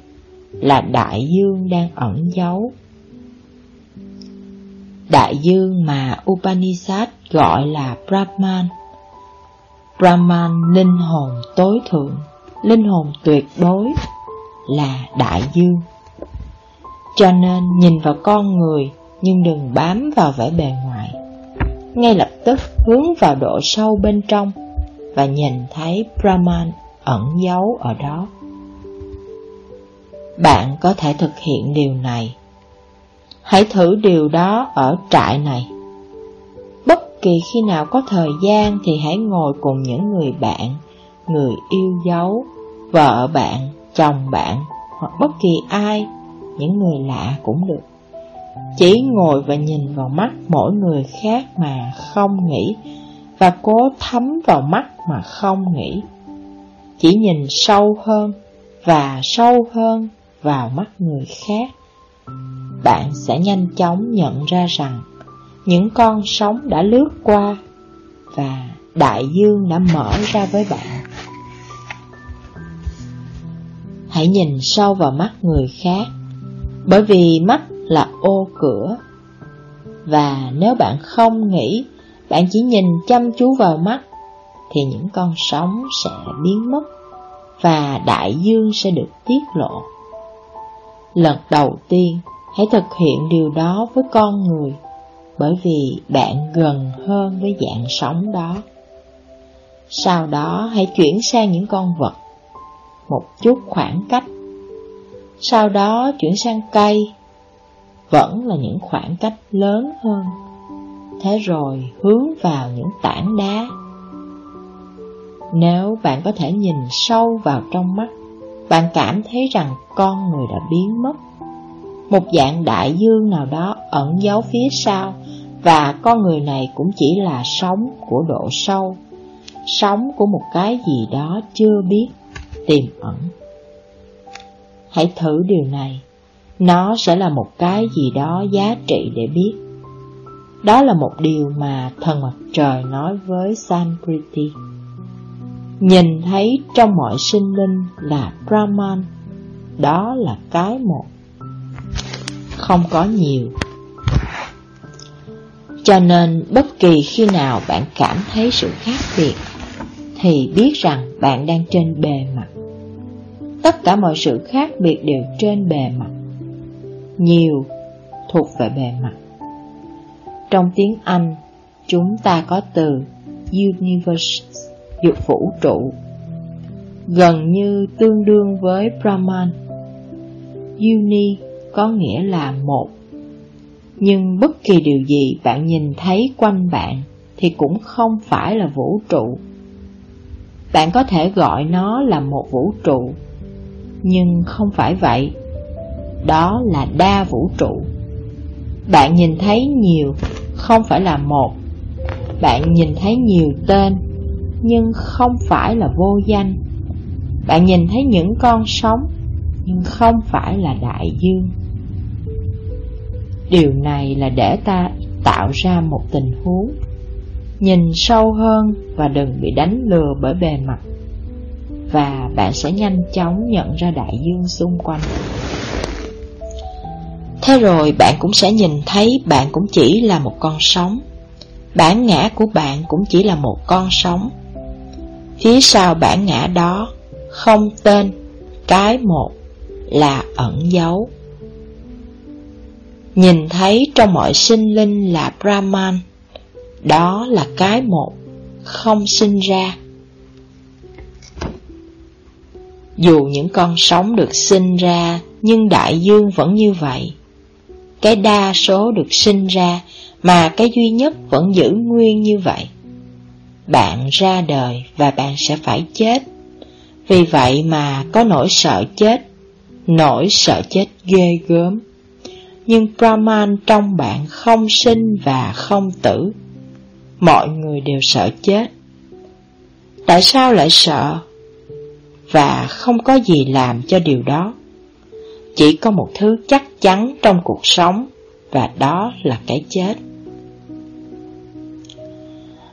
[SPEAKER 1] là đại dương đang ẩn giấu. Đại dương mà Upanishad gọi là Brahman. Brahman linh hồn tối thượng, linh hồn tuyệt đối là đại dương. Cho nên nhìn vào con người nhưng đừng bám vào vẻ bề ngoài. Ngay lập tức hướng vào độ sâu bên trong và nhìn thấy Brahman ẩn giấu ở đó. Bạn có thể thực hiện điều này. Hãy thử điều đó ở trại này. Bất kỳ khi nào có thời gian thì hãy ngồi cùng những người bạn, người yêu dấu, vợ bạn, chồng bạn hoặc bất kỳ ai, những người lạ cũng được. Chỉ ngồi và nhìn vào mắt mỗi người khác mà không nghĩ và cố thấm vào mắt mà không nghĩ. Chỉ nhìn sâu hơn và sâu hơn vào mắt người khác. Bạn sẽ nhanh chóng nhận ra rằng những con sóng đã lướt qua và đại dương đã mở ra với bạn. Hãy nhìn sâu vào mắt người khác, bởi vì mắt là ô cửa. Và nếu bạn không nghĩ, bạn chỉ nhìn chăm chú vào mắt, thì những con sóng sẽ biến mất và đại dương sẽ được tiết lộ. Lần đầu tiên, hãy thực hiện điều đó với con người, bởi vì bạn gần hơn với dạng sống đó. Sau đó hãy chuyển sang những con vật, một chút khoảng cách. Sau đó chuyển sang cây, vẫn là những khoảng cách lớn hơn. Thế rồi hướng vào những tảng đá. Nếu bạn có thể nhìn sâu vào trong mắt, bạn cảm thấy rằng con người đã biến mất. Một dạng đại dương nào đó ẩn giấu phía sau, và con người này cũng chỉ là sống của độ sâu, sống của một cái gì đó chưa biết, tiềm ẩn. Hãy thử điều này nó sẽ là một cái gì đó giá trị để biết. Đó là một điều mà thần mặt trời nói với Sankriti. Nhìn thấy trong mọi sinh linh là Brahman, đó là cái một. Không có nhiều. Cho nên bất kỳ khi nào bạn cảm thấy sự khác biệt, thì biết rằng bạn đang trên bề mặt. Tất cả mọi sự khác biệt đều trên bề mặt nhiều thuộc về bề mặt. Trong tiếng Anh, chúng ta có từ universe, dục vũ trụ, gần như tương đương với Brahman. Uni có nghĩa là một. Nhưng bất kỳ điều gì bạn nhìn thấy quanh bạn thì cũng không phải là vũ trụ. Bạn có thể gọi nó là một vũ trụ, nhưng không phải vậy đó là đa vũ trụ. Bạn nhìn thấy nhiều, không phải là một. Bạn nhìn thấy nhiều tên, nhưng không phải là vô danh. Bạn nhìn thấy những con sóng, nhưng không phải là đại dương. Điều này là để ta tạo ra một tình huống. Nhìn sâu hơn và đừng bị đánh lừa bởi bề mặt. Và bạn sẽ nhanh chóng nhận ra đại dương xung quanh. Thế rồi bạn cũng sẽ nhìn thấy bạn cũng chỉ là một con sóng. Bản ngã của bạn cũng chỉ là một con sóng. Phía sau bản ngã đó, Không tên Cái một Là ẩn dấu. Nhìn thấy trong mọi sinh linh là Brahman. Đó là cái một Không sinh ra. Dù những con sống được sinh ra, Nhưng đại dương vẫn như vậy. Cái đa số được sinh ra, Mà cái duy nhất vẫn giữ nguyên như vậy. Bạn ra đời và bạn sẽ phải chết. Vì vậy mà có nỗi sợ chết, Nỗi sợ chết ghê gớm nhưng Brahman trong bạn không sinh và không tử. Mọi người đều sợ chết. Tại sao lại sợ? Và không có gì làm cho điều đó. Chỉ có một thứ chắc chắn trong cuộc sống, và đó là cái chết.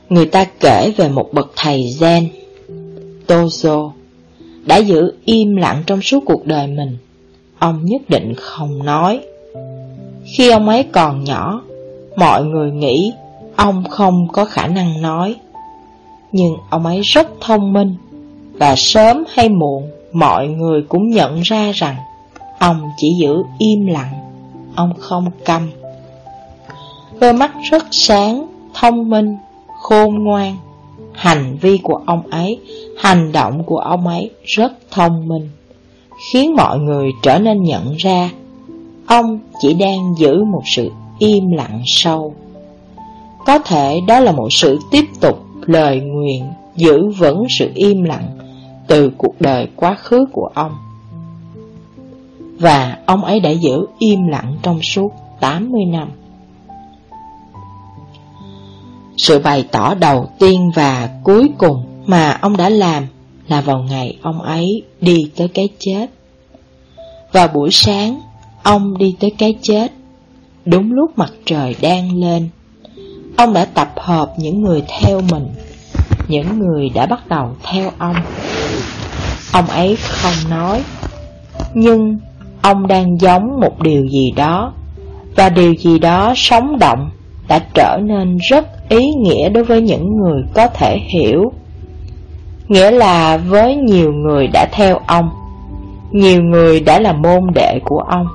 [SPEAKER 1] Người ta kể về một bậc thầy Zen, Tozo, đã giữ im lặng trong suốt cuộc đời mình. Ông nhất định không nói khi ông ấy còn nhỏ, mọi người nghĩ ông không có khả năng nói. Nhưng ông ấy rất thông minh, và sớm hay muộn mọi người cũng nhận ra rằng ông chỉ giữ im lặng, ông không câm. Đôi mắt rất sáng, thông minh, khôn ngoan. Hành vi của ông ấy, hành động của ông ấy rất thông minh, khiến mọi người trở nên nhận ra Ông chỉ đang giữ một sự im lặng sâu. Có thể đó là một sự tiếp tục lời nguyện giữ vững sự im lặng từ cuộc đời quá khứ của ông. Và ông ấy đã giữ im lặng trong suốt 80 năm. Sự bày tỏ đầu tiên và cuối cùng mà ông đã làm là vào ngày ông ấy đi tới cái chết. Vào buổi sáng, Ông đi tới cái chết. Đúng lúc mặt trời đang lên, Ông đã tập hợp những người theo mình. Những người đã bắt đầu theo ông. Ông ấy không nói, Nhưng ông đang giống một điều gì đó. Và điều gì đó sống động Đã trở nên rất ý nghĩa đối với những người có thể hiểu. Nghĩa là với nhiều người đã theo ông, Nhiều người đã là môn đệ của ông.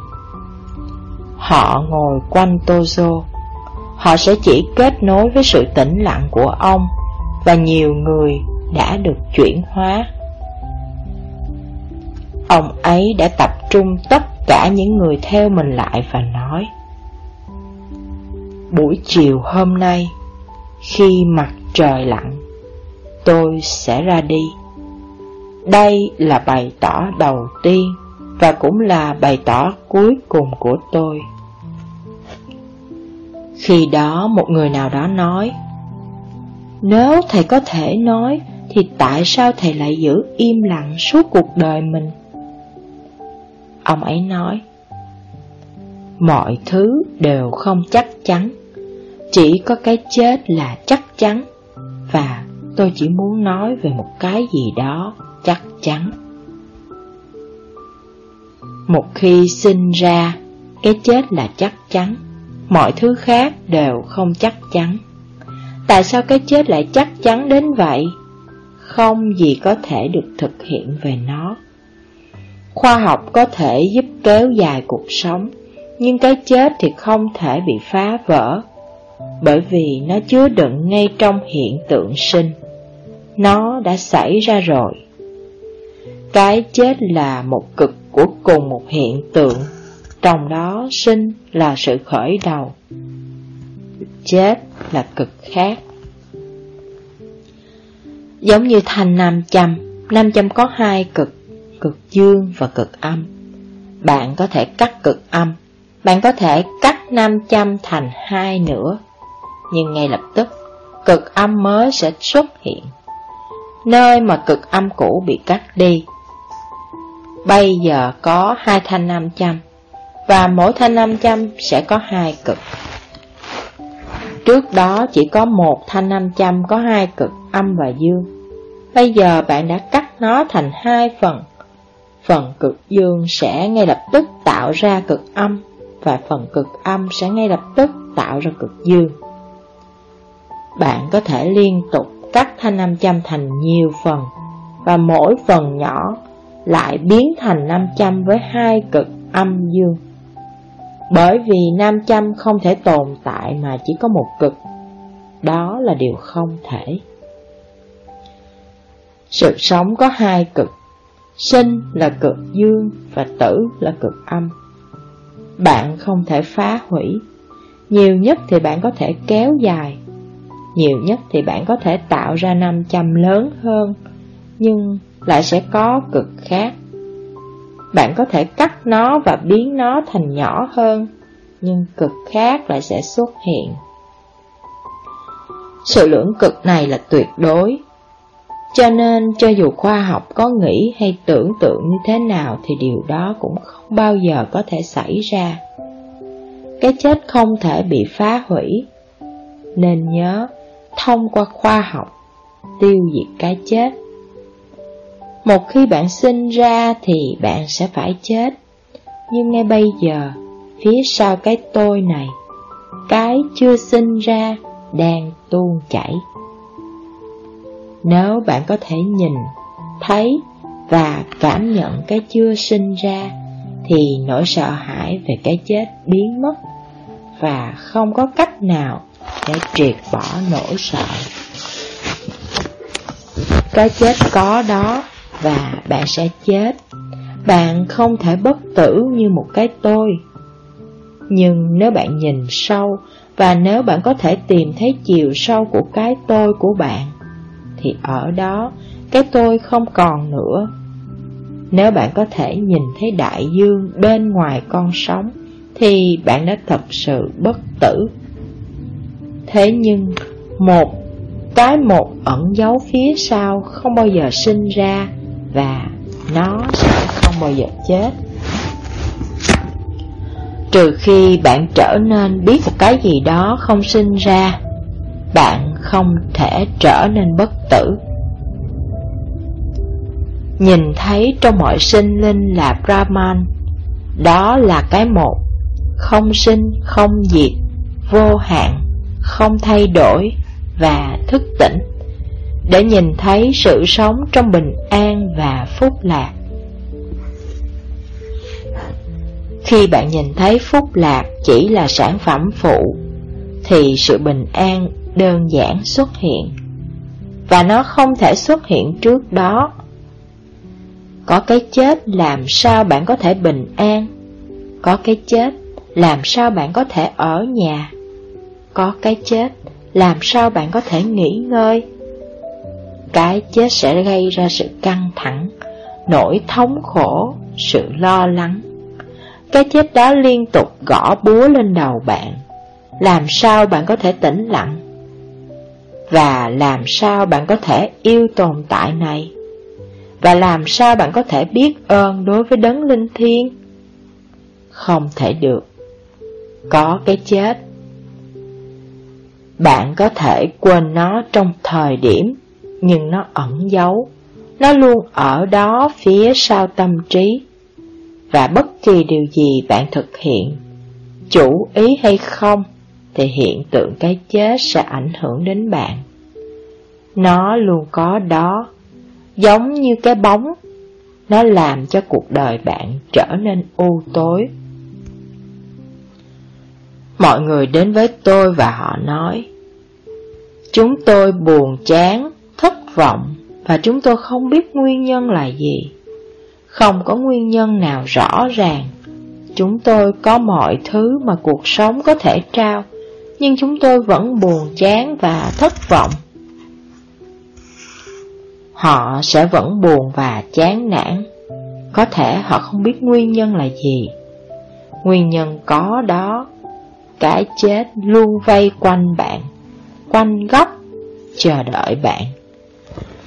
[SPEAKER 1] Họ ngồi quanh Tozo. Họ sẽ chỉ kết nối với sự tĩnh lặng của ông Và nhiều người đã được chuyển hóa. Ông ấy đã tập trung tất cả những người theo mình lại và nói, Buổi chiều hôm nay, Khi mặt trời lặn, Tôi sẽ ra đi. Đây là bày tỏ đầu tiên và cũng là bày tỏ cuối cùng của tôi khi đó một người nào đó nói, Nếu thầy có thể nói, Thì tại sao thầy lại giữ im lặng suốt cuộc đời mình? Ông ấy nói, Mọi thứ đều không chắc chắn, Chỉ có cái chết là chắc chắn, Và tôi chỉ muốn nói về một cái gì đó chắc chắn một khi sinh ra Cái chết là chắc chắn mọi thứ khác đều không chắc chắn. Tại sao cái chết lại chắc chắn đến vậy? Không gì có thể được thực hiện về nó. Khoa học có thể giúp kéo dài cuộc sống, nhưng cái chết thì không thể bị phá vỡ, bởi vì nó chứa đựng ngay trong hiện tượng sinh. Nó đã xảy ra rồi. Cái chết là một cực của cùng một hiện tượng. Trong đó, sinh là sự khởi đầu, Chết là cực khác. Giống như thanh nam châm Nam châm có hai cực Cực dương và cực âm. Bạn có thể cắt cực âm, Bạn có thể cắt nam châm thành hai nửa, Nhưng ngay lập tức, Cực âm mới sẽ xuất hiện. Nơi mà cực âm cũ bị cắt đi Bây giờ có hai thanh nam châm, và mỗi thanh nam châm sẽ có hai cực. Trước đó chỉ có một thanh nam châm có hai cực, âm và dương. Bây giờ bạn đã cắt nó thành hai phần. Phần cực dương sẽ ngay lập tức tạo ra cực âm, và phần cực âm sẽ ngay lập tức tạo ra cực dương. Bạn có thể liên tục cắt thanh nam châm thành nhiều phần, và mỗi phần nhỏ lại biến thành nam châm với hai cực âm dương. Bởi vì nam châm không thể tồn tại mà chỉ có một cực, đó là điều không thể. Sự sống có hai cực, sinh là cực dương và tử là cực âm. Bạn không thể phá hủy, nhiều nhất thì bạn có thể kéo dài, nhiều nhất thì bạn có thể tạo ra năm trăm lớn hơn, nhưng lại sẽ có cực khác. Bạn có thể cắt nó và biến nó thành nhỏ hơn, nhưng cực khác lại sẽ xuất hiện. Sự lưỡng cực này là tuyệt đối, cho nên cho dù khoa học có nghĩ hay tưởng tượng như thế nào thì điều đó cũng không bao giờ có thể xảy ra. Cái chết không thể bị phá hủy, nên nhớ thông qua khoa học tiêu diệt cái chết. Một khi bạn sinh ra thì bạn sẽ phải chết, nhưng ngay bây giờ, phía sau cái tôi này, cái chưa sinh ra đang tuôn chảy. Nếu bạn có thể nhìn, thấy và cảm nhận cái chưa sinh ra, thì nỗi sợ hãi về cái chết biến mất và không có cách nào để triệt bỏ nỗi sợ. Cái chết có đó và bạn sẽ chết. Bạn không thể bất tử như một cái tôi. Nhưng nếu bạn nhìn sâu và nếu bạn có thể tìm thấy chiều sâu của cái tôi của bạn, thì ở đó cái tôi không còn nữa. Nếu bạn có thể nhìn thấy đại dương bên ngoài con sóng, thì bạn đã thật sự bất tử. Thế nhưng, một cái một ẩn giấu phía sau không bao giờ sinh ra và nó sẽ không bao giờ chết. Trừ khi bạn trở nên biết một cái gì đó không sinh ra, bạn không thể trở nên bất tử. Nhìn thấy trong mọi sinh linh là Brahman, đó là cái một, không sinh, không diệt, vô hạn, không thay đổi và thức tỉnh, để nhìn thấy sự sống trong bình an và phúc lạc. Khi bạn nhìn thấy phúc lạc chỉ là sản phẩm phụ, thì sự bình an đơn giản xuất hiện, và nó không thể xuất hiện trước đó. Có cái chết làm sao bạn có thể bình an? Có cái chết làm sao bạn có thể ở nhà? Có cái chết làm sao bạn có thể nghỉ ngơi? Cái chết sẽ gây ra sự căng thẳng, nỗi thống khổ, sự lo lắng. Cái chết đó liên tục gõ búa lên đầu bạn. Làm sao bạn có thể tĩnh lặng? Và làm sao bạn có thể yêu tồn tại này? Và làm sao bạn có thể biết ơn đối với đấng linh thiêng? Không thể được. Có cái chết. Bạn có thể quên nó trong thời điểm, nhưng nó ẩn giấu. Nó luôn ở đó phía sau tâm trí. Và bất kỳ điều gì bạn thực hiện, chủ ý hay không, thì hiện tượng cái chết sẽ ảnh hưởng đến bạn. Nó luôn có đó, giống như cái bóng, nó làm cho cuộc đời bạn trở nên u tối. Mọi người đến với tôi và họ nói, Chúng tôi buồn chán, vọng và chúng tôi không biết nguyên nhân là gì. Không có nguyên nhân nào rõ ràng. Chúng tôi có mọi thứ mà cuộc sống có thể trao, nhưng chúng tôi vẫn buồn chán và thất vọng. Họ sẽ vẫn buồn và chán nản. Có thể họ không biết nguyên nhân là gì. Nguyên nhân có đó, cái chết luôn vây quanh bạn, quanh góc, chờ đợi bạn.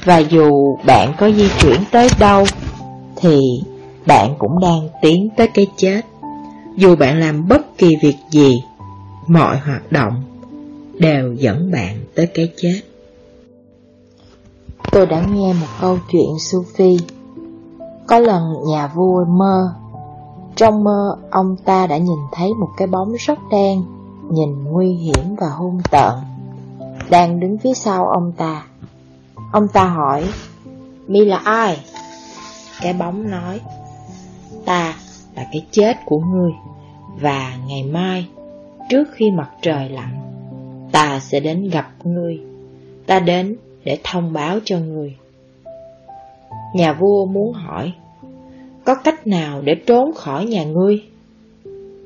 [SPEAKER 1] Và dù bạn có di chuyển tới đâu, thì bạn cũng đang tiến tới cái chết. Dù bạn làm bất kỳ việc gì, mọi hoạt động đều dẫn bạn tới cái chết. Tôi đã nghe một câu chuyện Sufi. Có lần nhà vua mơ. Trong mơ, ông ta đã nhìn thấy một cái bóng rất đen, nhìn nguy hiểm và hung tợn, đang đứng phía sau ông ta. Ông ta hỏi, Mi là ai? Cái bóng nói, ta là cái chết của ngươi, và ngày mai, trước khi mặt trời lặn, ta sẽ đến gặp ngươi. Ta đến để thông báo cho ngươi. Nhà vua muốn hỏi, có cách nào để trốn khỏi nhà ngươi?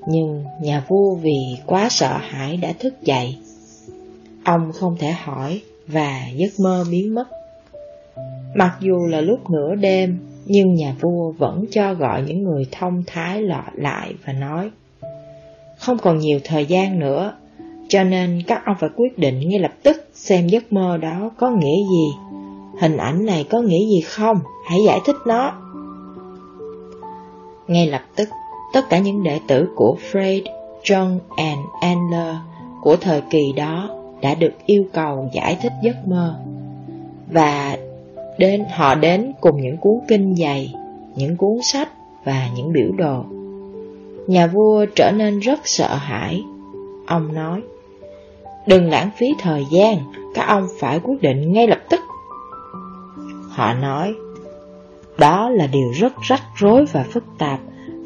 [SPEAKER 1] Nhưng nhà vua vì quá sợ hãi đã thức dậy. Ông không thể hỏi và giấc mơ biến mất. Mặc dù là lúc nửa đêm, nhưng nhà vua vẫn cho gọi những người thông thái lọ lại và nói Không còn nhiều thời gian nữa, cho nên các ông phải quyết định ngay lập tức xem giấc mơ đó có nghĩa gì. Hình ảnh này có nghĩa gì không? Hãy giải thích nó. Ngay lập tức, tất cả những đệ tử của Fred, John and Anler của thời kỳ đó đã được yêu cầu giải thích giấc mơ. Và đến họ đến cùng những cuốn kinh dày, những cuốn sách và những biểu đồ. Nhà vua trở nên rất sợ hãi. Ông nói, đừng lãng phí thời gian, các ông phải quyết định ngay lập tức. Họ nói, đó là điều rất rắc rối và phức tạp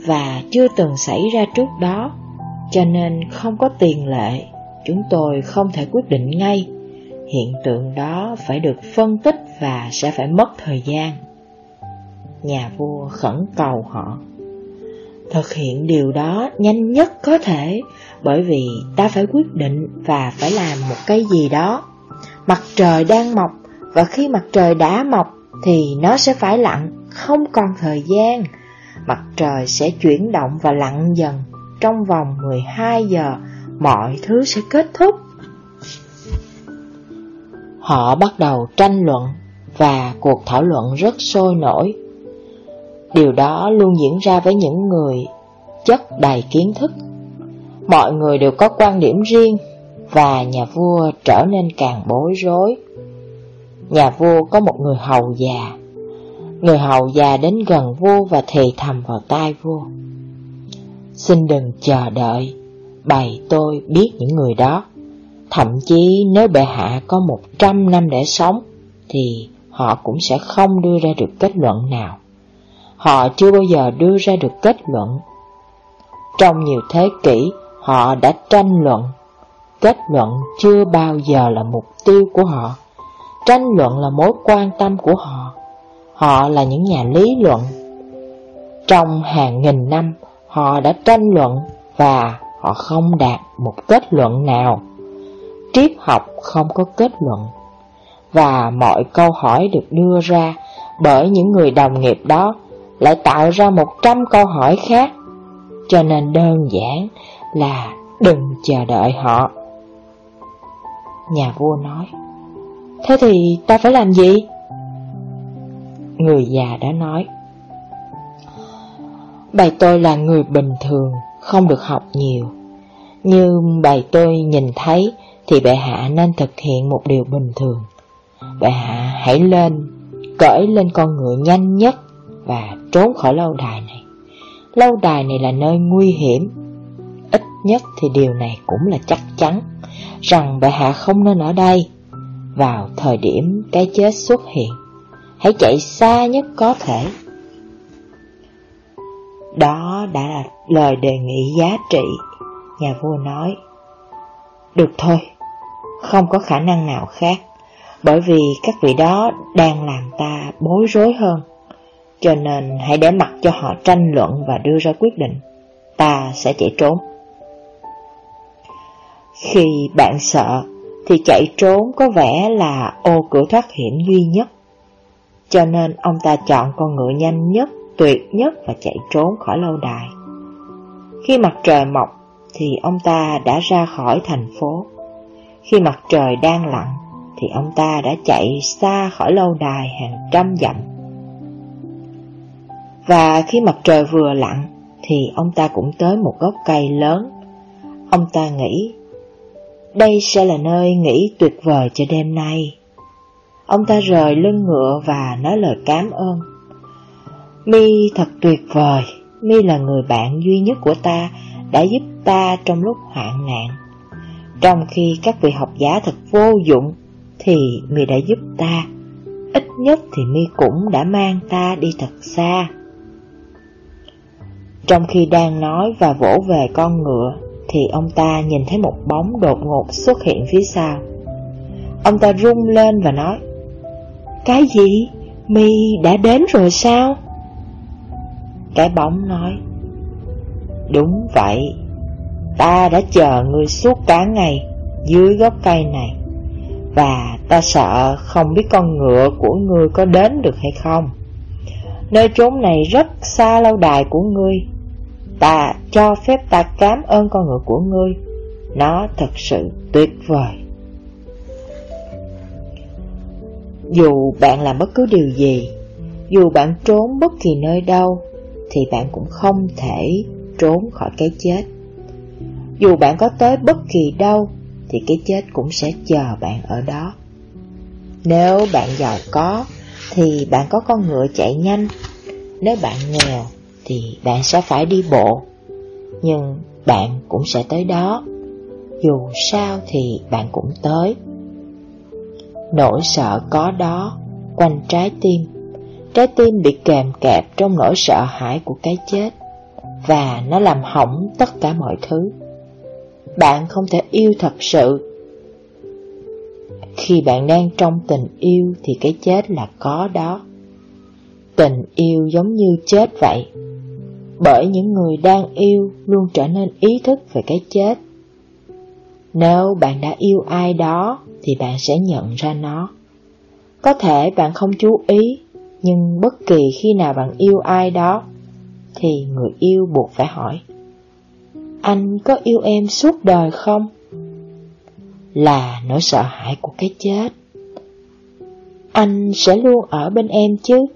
[SPEAKER 1] và chưa từng xảy ra trước đó, cho nên không có tiền lệ, chúng tôi không thể quyết định ngay. Hiện tượng đó phải được phân tích và sẽ phải mất thời gian. Nhà vua khẩn cầu họ thực hiện điều đó nhanh nhất có thể bởi vì ta phải quyết định và phải làm một cái gì đó. Mặt trời đang mọc và khi mặt trời đã mọc thì nó sẽ phải lặn, không còn thời gian. Mặt trời sẽ chuyển động và lặn dần. Trong vòng 12 giờ, mọi thứ sẽ kết thúc. Họ bắt đầu tranh luận và cuộc thảo luận rất sôi nổi. Điều đó luôn diễn ra với những người chất đầy kiến thức. Mọi người đều có quan điểm riêng và nhà vua trở nên càng bối rối. Nhà vua có một người hầu già. Người hầu già đến gần vua và thì thầm vào tai vua. Xin đừng chờ đợi, bày tôi biết những người đó. Thậm chí nếu bệ hạ có một trăm năm để sống, thì họ cũng sẽ không đưa ra được kết luận nào. Họ chưa bao giờ đưa ra được kết luận. Trong nhiều thế kỷ, họ đã tranh luận. Kết luận chưa bao giờ là mục tiêu của họ. Tranh luận là mối quan tâm của họ. Họ là những nhà lý luận. Trong hàng nghìn năm, họ đã tranh luận và họ không đạt một kết luận nào. Triết học không có kết luận và mọi câu hỏi được đưa ra bởi những người đồng nghiệp đó lại tạo ra một trăm câu hỏi khác, cho nên đơn giản là đừng chờ đợi họ. Nhà vua nói, thế thì ta phải làm gì? Người già đã nói, Bài tôi là người bình thường, không được học nhiều. Như bài tôi nhìn thấy thì bệ hạ nên thực hiện một điều bình thường. Bệ hạ hãy lên, cởi lên con ngựa nhanh nhất và trốn khỏi lâu đài này. Lâu đài này là nơi nguy hiểm. Ít nhất thì điều này cũng là chắc chắn, rằng bệ hạ không nên ở đây. Vào thời điểm cái chết xuất hiện, hãy chạy xa nhất có thể. Đó đã là lời đề nghị giá trị, nhà vua nói. Được thôi, không có khả năng nào khác bởi vì các vị đó đang làm ta bối rối hơn. Cho nên hãy để mặc cho họ tranh luận và đưa ra quyết định. Ta sẽ chạy trốn. Khi bạn sợ, thì chạy trốn có vẻ là ô cửa thoát hiểm duy nhất. Cho nên ông ta chọn con ngựa nhanh nhất, tuyệt nhất và chạy trốn khỏi lâu đài. Khi mặt trời mọc, thì ông ta đã ra khỏi thành phố. Khi mặt trời đang lặn, thì ông ta đã chạy xa khỏi lâu đài hàng trăm dặm. Và khi mặt trời vừa lặn, thì ông ta cũng tới một gốc cây lớn. Ông ta nghĩ, đây sẽ là nơi nghỉ tuyệt vời cho đêm nay. Ông ta rời lưng ngựa và nói lời cảm ơn. Mi thật tuyệt vời, Mi là người bạn duy nhất của ta đã giúp ta trong lúc hoạn nạn. Trong khi các vị học giả thật vô dụng, thì Mi đã giúp ta. Ít nhất thì Mi cũng đã mang ta đi thật xa. Trong khi đang nói và vỗ về con ngựa, thì ông ta nhìn thấy một bóng đột ngột xuất hiện phía sau. Ông ta rung lên và nói, Cái gì? Mi đã đến rồi sao? Cái bóng nói, Đúng vậy, ta đã chờ người suốt cả ngày dưới gốc cây này, và ta sợ không biết con ngựa của ngươi có đến được hay không. Nơi trốn này rất xa lâu đài của ngươi, ta cho phép ta cảm ơn con ngựa của ngươi, nó thật sự tuyệt vời. Dù bạn làm bất cứ điều gì, dù bạn trốn bất kỳ nơi đâu, thì bạn cũng không thể trốn khỏi cái chết. Dù bạn có tới bất kỳ đâu, thì cái chết cũng sẽ chờ bạn ở đó. Nếu bạn giàu có, thì bạn có con ngựa chạy nhanh. Nếu bạn nghèo, thì bạn sẽ phải đi bộ. Nhưng bạn cũng sẽ tới đó. Dù sao thì bạn cũng tới. Nỗi sợ có đó, quanh trái tim. Trái tim bị kèm kẹp trong nỗi sợ hãi của cái chết và nó làm hỏng tất cả mọi thứ. Bạn không thể yêu thật sự. Khi bạn đang trong tình yêu thì cái chết là có đó. Tình yêu giống như chết vậy. Bởi những người đang yêu luôn trở nên ý thức về cái chết. Nếu bạn đã yêu ai đó thì bạn sẽ nhận ra nó. Có thể bạn không chú ý, nhưng bất kỳ khi nào bạn yêu ai đó, thì người yêu buộc phải hỏi, Anh có yêu em suốt đời không? Là nỗi sợ hãi của cái chết Anh sẽ luôn ở bên em chứ?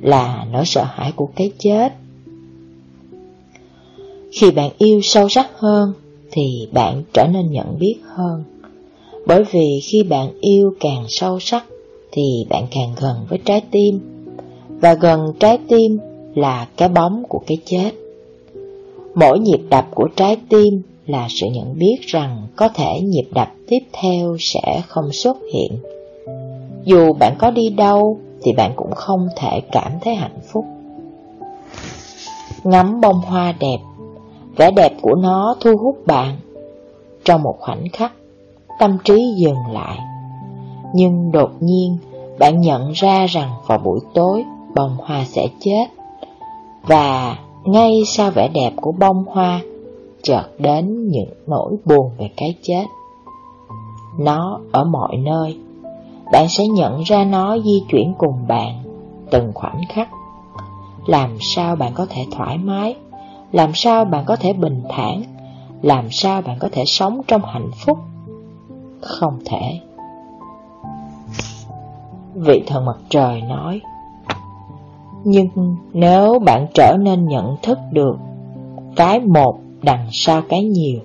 [SPEAKER 1] Là nỗi sợ hãi của cái chết Khi bạn yêu sâu sắc hơn, Thì bạn trở nên nhận biết hơn Bởi vì khi bạn yêu càng sâu sắc thì bạn càng gần với trái tim Và gần trái tim là cái bóng của cái chết. Mỗi nhịp đập của trái tim là sự nhận biết rằng có thể nhịp đập tiếp theo sẽ không xuất hiện. Dù bạn có đi đâu thì bạn cũng không thể cảm thấy hạnh phúc. Ngắm bông hoa đẹp, vẻ đẹp của nó thu hút bạn. Trong một khoảnh khắc, tâm trí dừng lại. Nhưng đột nhiên, bạn nhận ra rằng vào buổi tối, bông hoa sẽ chết. Và ngay sau vẻ đẹp của bông hoa, chợt đến những nỗi buồn về cái chết. Nó ở mọi nơi, bạn sẽ nhận ra nó di chuyển cùng bạn từng khoảnh khắc. Làm sao bạn có thể thoải mái, làm sao bạn có thể bình thản, làm sao bạn có thể sống trong hạnh phúc? Không thể. Vị thần mặt trời nói, nhưng nếu bạn trở nên nhận thức được cái một đằng sau cái nhiều,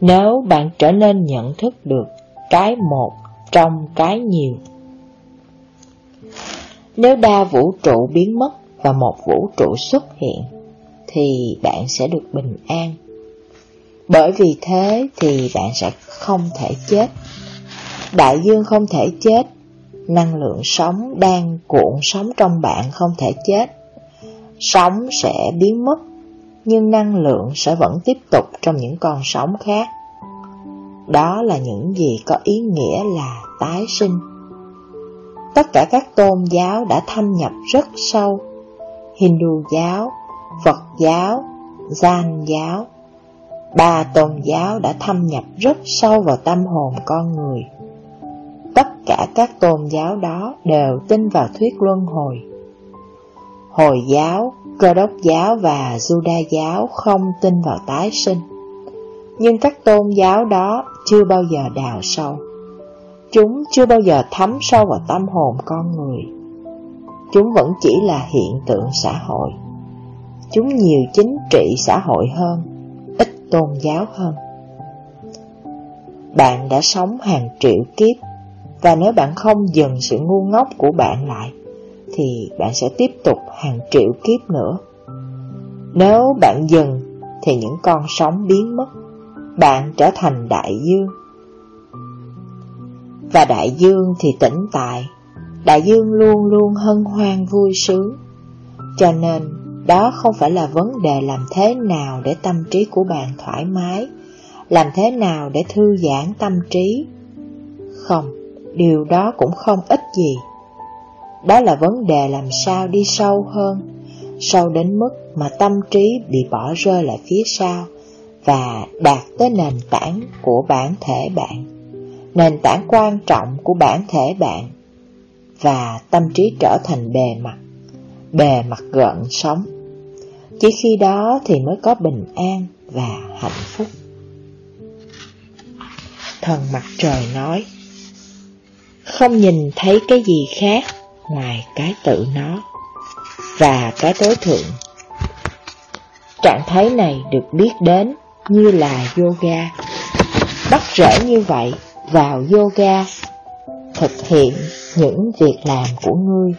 [SPEAKER 1] nếu bạn trở nên nhận thức được cái một trong cái nhiều, nếu đa vũ trụ biến mất và một vũ trụ xuất hiện, thì bạn sẽ được bình an. Bởi vì thế thì bạn sẽ không thể chết. Đại dương không thể chết Năng lượng sống đang cuộn sống trong bạn không thể chết. Sống sẽ biến mất, nhưng năng lượng sẽ vẫn tiếp tục trong những con sống khác. Đó là những gì có ý nghĩa là tái sinh. Tất cả các tôn giáo đã thâm nhập rất sâu. Hindu giáo, Phật giáo, Gian giáo. Ba tôn giáo đã thâm nhập rất sâu vào tâm hồn con người tất cả các tôn giáo đó đều tin vào thuyết luân hồi. Hồi giáo, Cơ đốc giáo và Juda giáo không tin vào tái sinh. Nhưng các tôn giáo đó chưa bao giờ đào sâu. Chúng chưa bao giờ thấm sâu vào tâm hồn con người. Chúng vẫn chỉ là hiện tượng xã hội. Chúng nhiều chính trị xã hội hơn, ít tôn giáo hơn. bạn đã sống hàng triệu kiếp, và nếu bạn không dừng sự ngu ngốc của bạn lại, thì bạn sẽ tiếp tục hàng triệu kiếp nữa. Nếu bạn dừng, thì những con sóng biến mất, bạn trở thành đại dương. Và đại dương thì tĩnh tại, đại dương luôn luôn hân hoan vui sướng. Cho nên, đó không phải là vấn đề làm thế nào để tâm trí của bạn thoải mái, làm thế nào để thư giãn tâm trí. Không, điều đó cũng không ít gì. Đó là vấn đề làm sao đi sâu hơn, sâu đến mức mà tâm trí bị bỏ rơi lại phía sau và đạt tới nền tảng của bản thể bạn, nền tảng quan trọng của bản thể bạn và tâm trí trở thành bề mặt, bề mặt gợn sống. Chỉ khi đó thì mới có bình an và hạnh phúc. Thần mặt trời nói, không nhìn thấy cái gì khác ngoài cái tự nó và cái tối thượng. Trạng thái này được biết đến như là yoga. Bắt rễ như vậy vào yoga, thực hiện những việc làm của ngươi.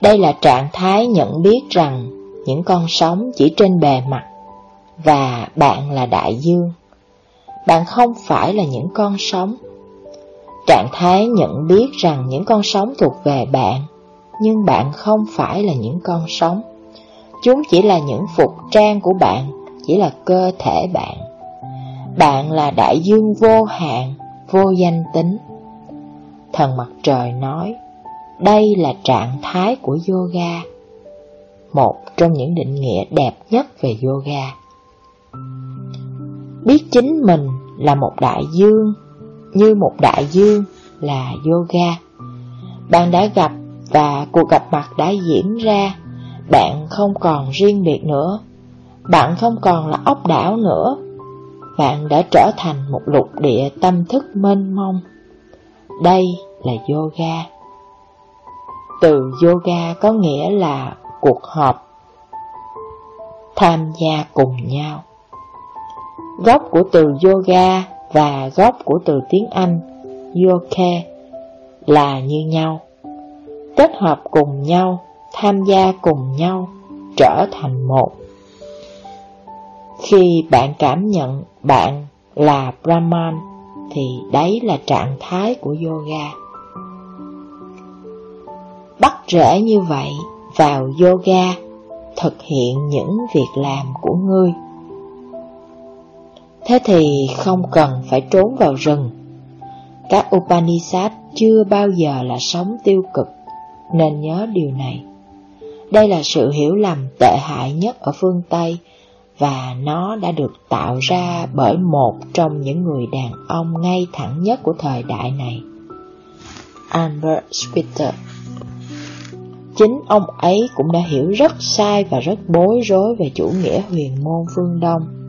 [SPEAKER 1] Đây là trạng thái nhận biết rằng những con sóng chỉ trên bề mặt và bạn là đại dương. Bạn không phải là những con sống Trạng thái nhận biết rằng những con sống thuộc về bạn, nhưng bạn không phải là những con sống Chúng chỉ là những phục trang của bạn, chỉ là cơ thể bạn. Bạn là đại dương vô hạn, vô danh tính. Thần mặt trời nói, đây là trạng thái của yoga. Một trong những định nghĩa đẹp nhất về yoga. Biết chính mình là một đại dương, như một đại dương là yoga. Bạn đã gặp và cuộc gặp mặt đã diễn ra, bạn không còn riêng biệt nữa, bạn không còn là ốc đảo nữa, bạn đã trở thành một lục địa tâm thức mênh mông. Đây là yoga. Từ yoga có nghĩa là cuộc họp, tham gia cùng nhau. Gốc của từ yoga và gốc của từ tiếng Anh yoke là như nhau. Kết hợp cùng nhau, tham gia cùng nhau, trở thành một. Khi bạn cảm nhận bạn là Brahman, thì đấy là trạng thái của yoga. Bắt rễ như vậy vào yoga, thực hiện những việc làm của ngươi. Thế thì không cần phải trốn vào rừng. Các Upanishad chưa bao giờ là sống tiêu cực, nên nhớ điều này. Đây là sự hiểu lầm tệ hại nhất ở phương Tây và nó đã được tạo ra bởi một trong những người đàn ông ngay thẳng nhất của thời đại này. Albert Spitzer Chính ông ấy cũng đã hiểu rất sai và rất bối rối về chủ nghĩa huyền môn phương Đông.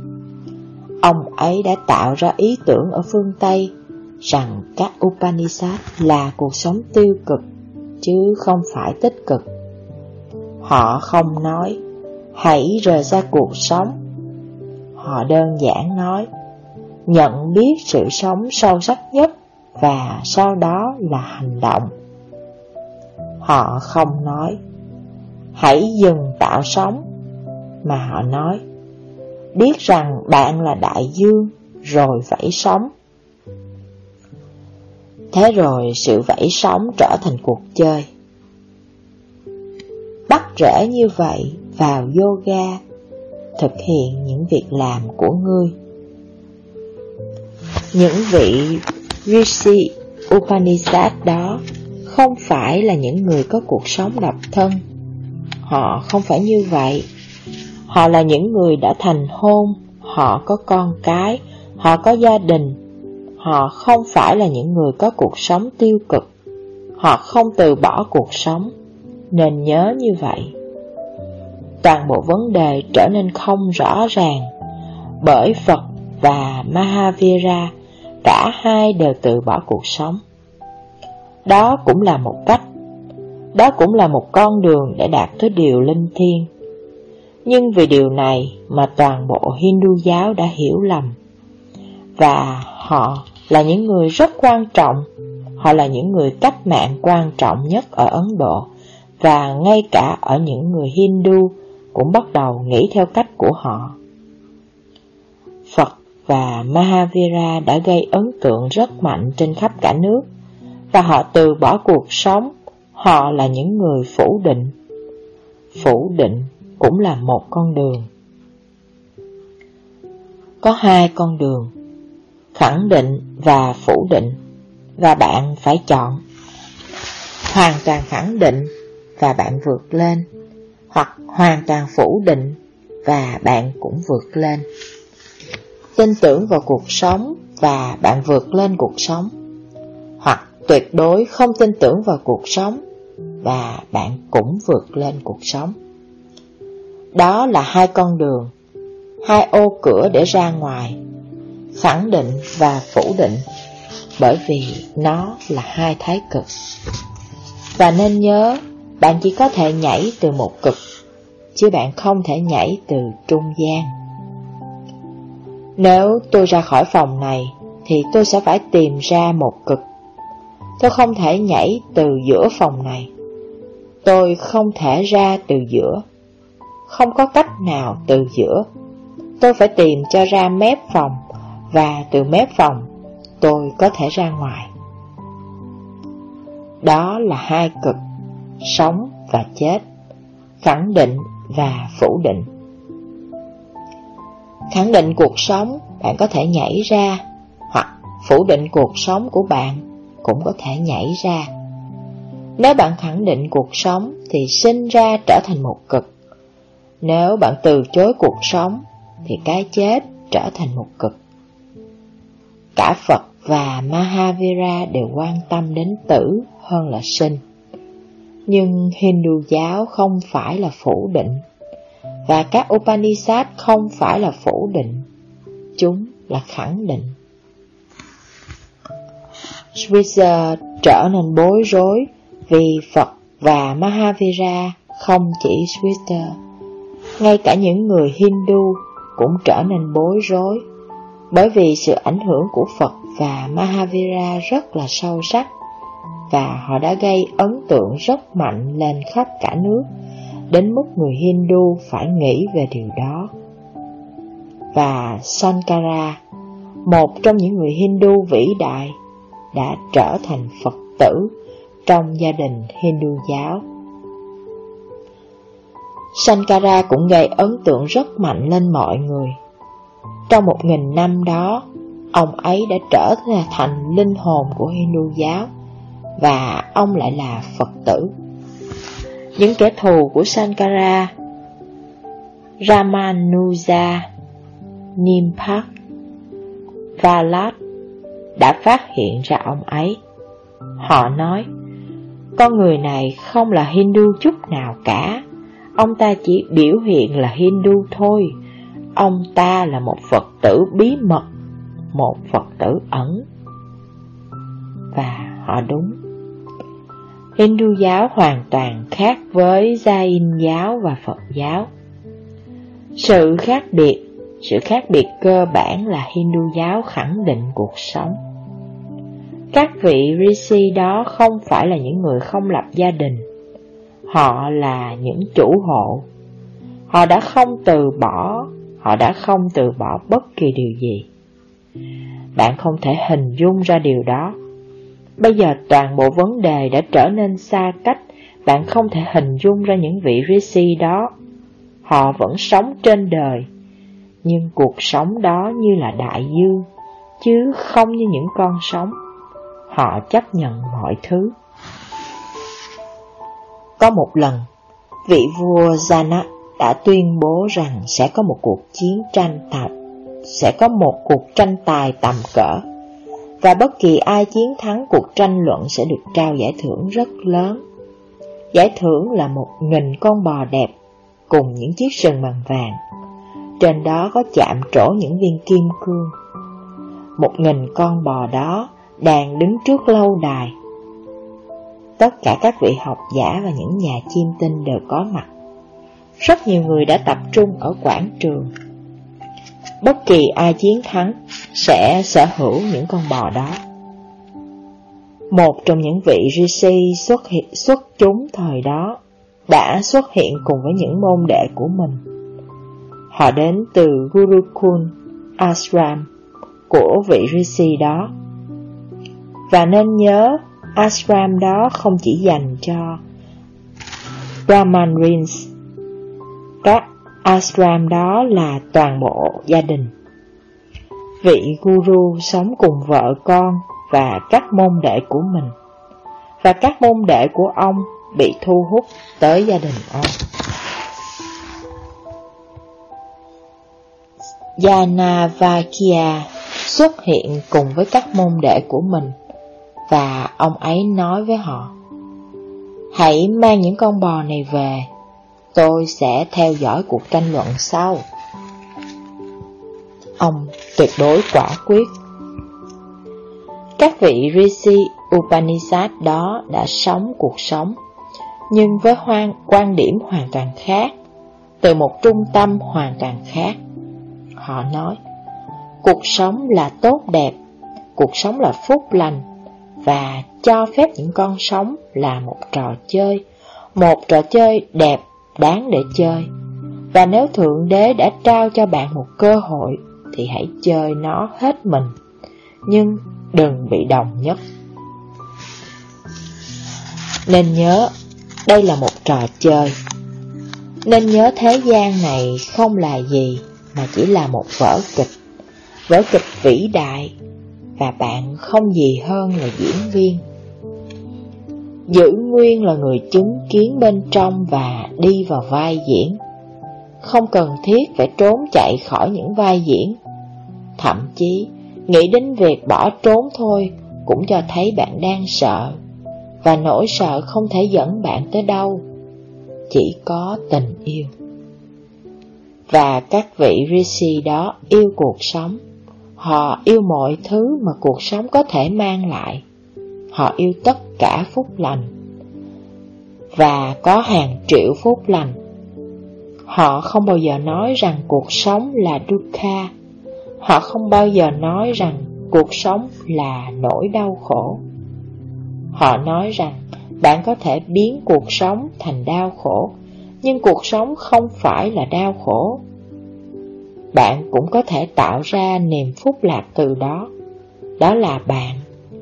[SPEAKER 1] Ông ấy đã tạo ra ý tưởng ở phương Tây rằng các Upanishad là cuộc sống tiêu cực, chứ không phải tích cực. Họ không nói, hãy rời xa cuộc sống. Họ đơn giản nói, nhận biết sự sống sâu sắc nhất và sau đó là hành động. Họ không nói, hãy dừng tạo sống, mà họ nói, biết rằng bạn là đại dương, rồi vẫy sống. Thế rồi sự vẫy sống trở thành cuộc chơi. Bắt rễ như vậy vào yoga, thực hiện những việc làm của ngươi. Những vị Rishi Upanishad đó không phải là những người có cuộc sống độc thân. Họ không phải như vậy. Họ là những người đã thành hôn, họ có con cái, họ có gia đình. Họ không phải là những người có cuộc sống tiêu cực. Họ không từ bỏ cuộc sống, nên nhớ như vậy. Toàn bộ vấn đề trở nên không rõ ràng, bởi Phật và Mahavira cả hai đều từ bỏ cuộc sống. Đó cũng là một cách, đó cũng là một con đường để đạt tới điều linh thiêng. Nhưng vì điều này mà toàn bộ Hindu giáo đã hiểu lầm. Và họ là những người rất quan trọng, họ là những người cách mạng quan trọng nhất ở Ấn Độ, và ngay cả ở những người Hindu cũng bắt đầu nghĩ theo cách của họ. Phật và Mahavira đã gây ấn tượng rất mạnh trên khắp cả nước, và họ từ bỏ cuộc sống, họ là những người phủ định. Phủ định cũng là một con đường. Có hai con đường, khẳng định và phủ định, và bạn phải chọn. Hoàn toàn khẳng định và bạn vượt lên, hoặc hoàn toàn phủ định và bạn cũng vượt lên. Tin tưởng vào cuộc sống và bạn vượt lên cuộc sống, hoặc tuyệt đối không tin tưởng vào cuộc sống và bạn cũng vượt lên cuộc sống. Đó là hai con đường, hai ô cửa để ra ngoài, khẳng định và phủ định, bởi vì nó là hai thái cực. Và nên nhớ, bạn chỉ có thể nhảy từ một cực, chứ bạn không thể nhảy từ trung gian. Nếu tôi ra khỏi phòng này, thì tôi sẽ phải tìm ra một cực. Tôi không thể nhảy từ giữa phòng này. Tôi không thể ra từ giữa. Không có cách nào từ giữa. Tôi phải tìm cho ra mép phòng, và từ mép phòng, tôi có thể ra ngoài. Đó là hai cực, sống và chết, khẳng định và phủ định. Khẳng định cuộc sống, bạn có thể nhảy ra, hoặc phủ định cuộc sống của bạn cũng có thể nhảy ra. Nếu bạn khẳng định cuộc sống thì sinh ra trở thành một cực. Nếu bạn từ chối cuộc sống thì cái chết trở thành một cực. Cả Phật và Mahavira đều quan tâm đến tử hơn là sinh. Nhưng Hindu giáo không phải là phủ định, và các Upanishad không phải là phủ định, chúng là khẳng định. Switzer trở nên bối rối vì Phật và Mahavira không chỉ Switzer, ngay cả những người Hindu cũng trở nên bối rối, bởi vì sự ảnh hưởng của Phật và Mahavira rất là sâu sắc và họ đã gây ấn tượng rất mạnh lên khắp cả nước, đến mức người Hindu phải nghĩ về điều đó. Và Sankara, một trong những người Hindu vĩ đại, đã trở thành Phật tử trong gia đình Hindu giáo. Sankara cũng gây ấn tượng rất mạnh lên mọi người. Trong một nghìn năm đó, ông ấy đã trở thành linh hồn của Hindu giáo và ông lại là Phật tử. Những kẻ thù của Sankara, Ramanuja, Nimpak, Valat đã phát hiện ra ông ấy. Họ nói, con người này không là Hindu chút nào cả, ông ta chỉ biểu hiện là Hindu thôi, ông ta là một Phật tử bí mật, một Phật tử ẩn. Và họ đúng. Hindu giáo hoàn toàn khác với Jain giáo và Phật giáo. Sự khác biệt, sự khác biệt cơ bản là Hindu giáo khẳng định cuộc sống. Các vị Rishi đó không phải là những người không lập gia đình, họ là những chủ hộ. Họ đã không từ bỏ, họ đã không từ bỏ bất kỳ điều gì. Bạn không thể hình dung ra điều đó Bây giờ toàn bộ vấn đề đã trở nên xa cách, bạn không thể hình dung ra những vị Rishi đó. Họ vẫn sống trên đời, nhưng cuộc sống đó như là đại dương, chứ không như những con sống. Họ chấp nhận mọi thứ. Có một lần, vị vua Zana đã tuyên bố rằng sẽ có một cuộc chiến tranh thật, sẽ có một cuộc tranh tài tầm cỡ và bất kỳ ai chiến thắng cuộc tranh luận sẽ được trao giải thưởng rất lớn. Giải thưởng là một nghìn con bò đẹp cùng những chiếc sừng bằng vàng. Trên đó có chạm trổ những viên kim cương. Một nghìn con bò đó đang đứng trước lâu đài. Tất cả các vị học giả và những nhà chiêm tinh đều có mặt. Rất nhiều người đã tập trung ở quảng trường. Bất kỳ ai chiến thắng sẽ sở hữu những con bò đó. Một trong những vị rishi xuất hiện xuất chúng thời đó đã xuất hiện cùng với những môn đệ của mình. Họ đến từ Gurukul Ashram của vị rishi đó. Và nên nhớ, ashram đó không chỉ dành cho Brahmanins. Các ashram đó là toàn bộ gia đình. Vị guru sống cùng vợ con và các môn đệ của mình. Và các môn đệ của ông bị thu hút tới gia đình ông. Yanavakia xuất hiện cùng với các môn đệ của mình và ông ấy nói với họ Hãy mang những con bò này về, tôi sẽ theo dõi cuộc tranh luận sau. Ông tuyệt đối quả quyết. Các vị Rishi Upanishad đó đã sống cuộc sống, nhưng với hoang, quan điểm hoàn toàn khác, từ một trung tâm hoàn toàn khác. Họ nói, cuộc sống là tốt đẹp, cuộc sống là phúc lành, và cho phép những con sống là một trò chơi, một trò chơi đẹp, đáng để chơi. Và nếu Thượng Đế đã trao cho bạn một cơ hội, thì hãy chơi nó hết mình, nhưng đừng bị đồng nhất. Nên nhớ, đây là một trò chơi. Nên nhớ thế gian này không là gì, mà chỉ là một vở kịch. Vở kịch vĩ đại và bạn không gì hơn là diễn viên. Giữ nguyên là người chứng kiến bên trong và đi vào vai diễn. Không cần thiết phải trốn chạy khỏi những vai diễn. Thậm chí, nghĩ đến việc bỏ trốn thôi cũng cho thấy bạn đang sợ. Và nỗi sợ không thể dẫn bạn tới đâu. Chỉ có tình yêu. Và các vị Rishi đó yêu cuộc sống Họ yêu mọi thứ mà cuộc sống có thể mang lại. Họ yêu tất cả phúc lành. Và có hàng triệu phúc lành. Họ không bao giờ nói rằng cuộc sống là dukkha. Họ không bao giờ nói rằng cuộc sống là nỗi đau khổ. Họ nói rằng bạn có thể biến cuộc sống thành đau khổ, nhưng cuộc sống không phải là đau khổ bạn cũng có thể tạo ra niềm phúc lạc từ đó. Đó là bạn,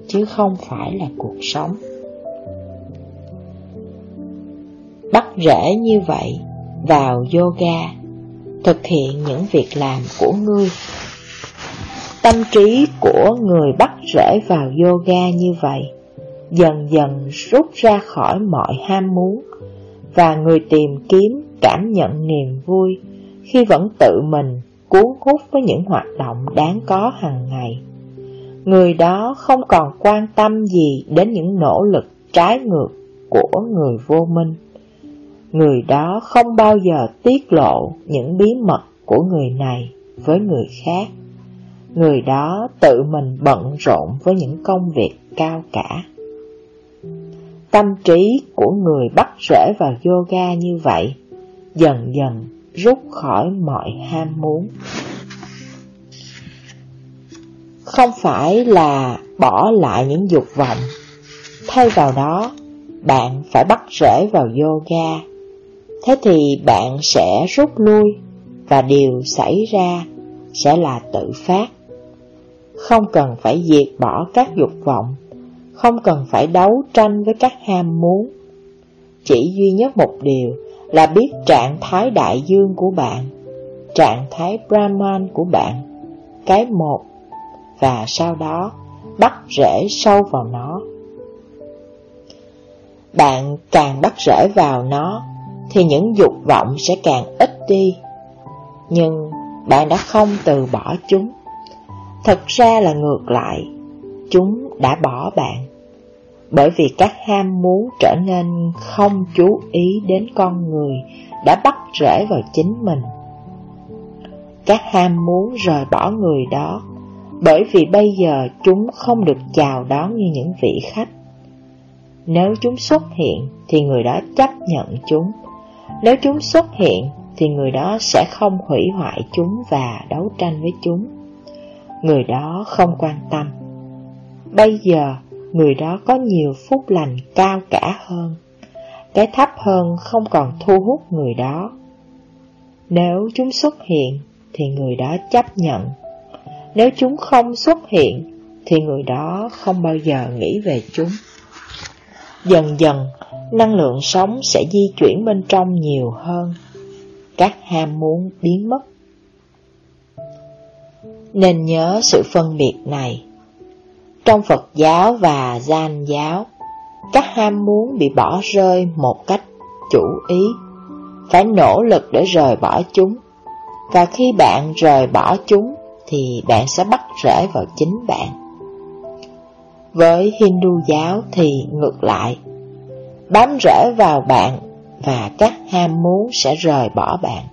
[SPEAKER 1] chứ không phải là cuộc sống. Bắt rễ như vậy vào yoga, thực hiện những việc làm của ngươi. Tâm trí của người bắt rễ vào yoga như vậy, dần dần rút ra khỏi mọi ham muốn, và người tìm kiếm cảm nhận niềm vui khi vẫn tự mình cuốn hút với những hoạt động đáng có hàng ngày. Người đó không còn quan tâm gì đến những nỗ lực trái ngược của người vô minh. Người đó không bao giờ tiết lộ những bí mật của người này với người khác. Người đó tự mình bận rộn với những công việc cao cả. Tâm trí của người bắt rễ vào yoga như vậy, dần dần rút khỏi mọi ham muốn. Không phải là bỏ lại những dục vọng, thay vào đó, bạn phải bắt rễ vào yoga. Thế thì bạn sẽ rút lui và điều xảy ra sẽ là tự phát. Không cần phải diệt bỏ các dục vọng, không cần phải đấu tranh với các ham muốn. Chỉ duy nhất một điều là biết trạng thái đại dương của bạn, trạng thái Brahman của bạn, cái một, và sau đó bắt rễ sâu vào nó. Bạn càng bắt rễ vào nó, thì những dục vọng sẽ càng ít đi. Nhưng bạn đã không từ bỏ chúng. Thật ra là ngược lại, chúng đã bỏ bạn bởi vì các ham muốn trở nên không chú ý đến con người đã bắt rễ vào chính mình. Các ham muốn rời bỏ người đó, bởi vì bây giờ chúng không được chào đón như những vị khách. Nếu chúng xuất hiện thì người đó chấp nhận chúng. Nếu chúng xuất hiện thì người đó sẽ không hủy hoại chúng và đấu tranh với chúng. người đó không quan tâm. Bây giờ, người đó có nhiều phúc lành cao cả hơn. Cái thấp hơn không còn thu hút người đó. Nếu chúng xuất hiện, thì người đó chấp nhận. Nếu chúng không xuất hiện, thì người đó không bao giờ nghĩ về chúng. Dần dần, năng lượng sống sẽ di chuyển bên trong nhiều hơn. Các ham muốn biến mất. Nên nhớ sự phân biệt này. Trong Phật giáo và Gian giáo, các ham muốn bị bỏ rơi một cách chủ ý, phải nỗ lực để rời bỏ chúng. Và khi bạn rời bỏ chúng, thì bạn sẽ bắt rễ vào chính bạn. Với Hindu giáo thì ngược lại, bám rễ vào bạn và các ham muốn sẽ rời bỏ bạn.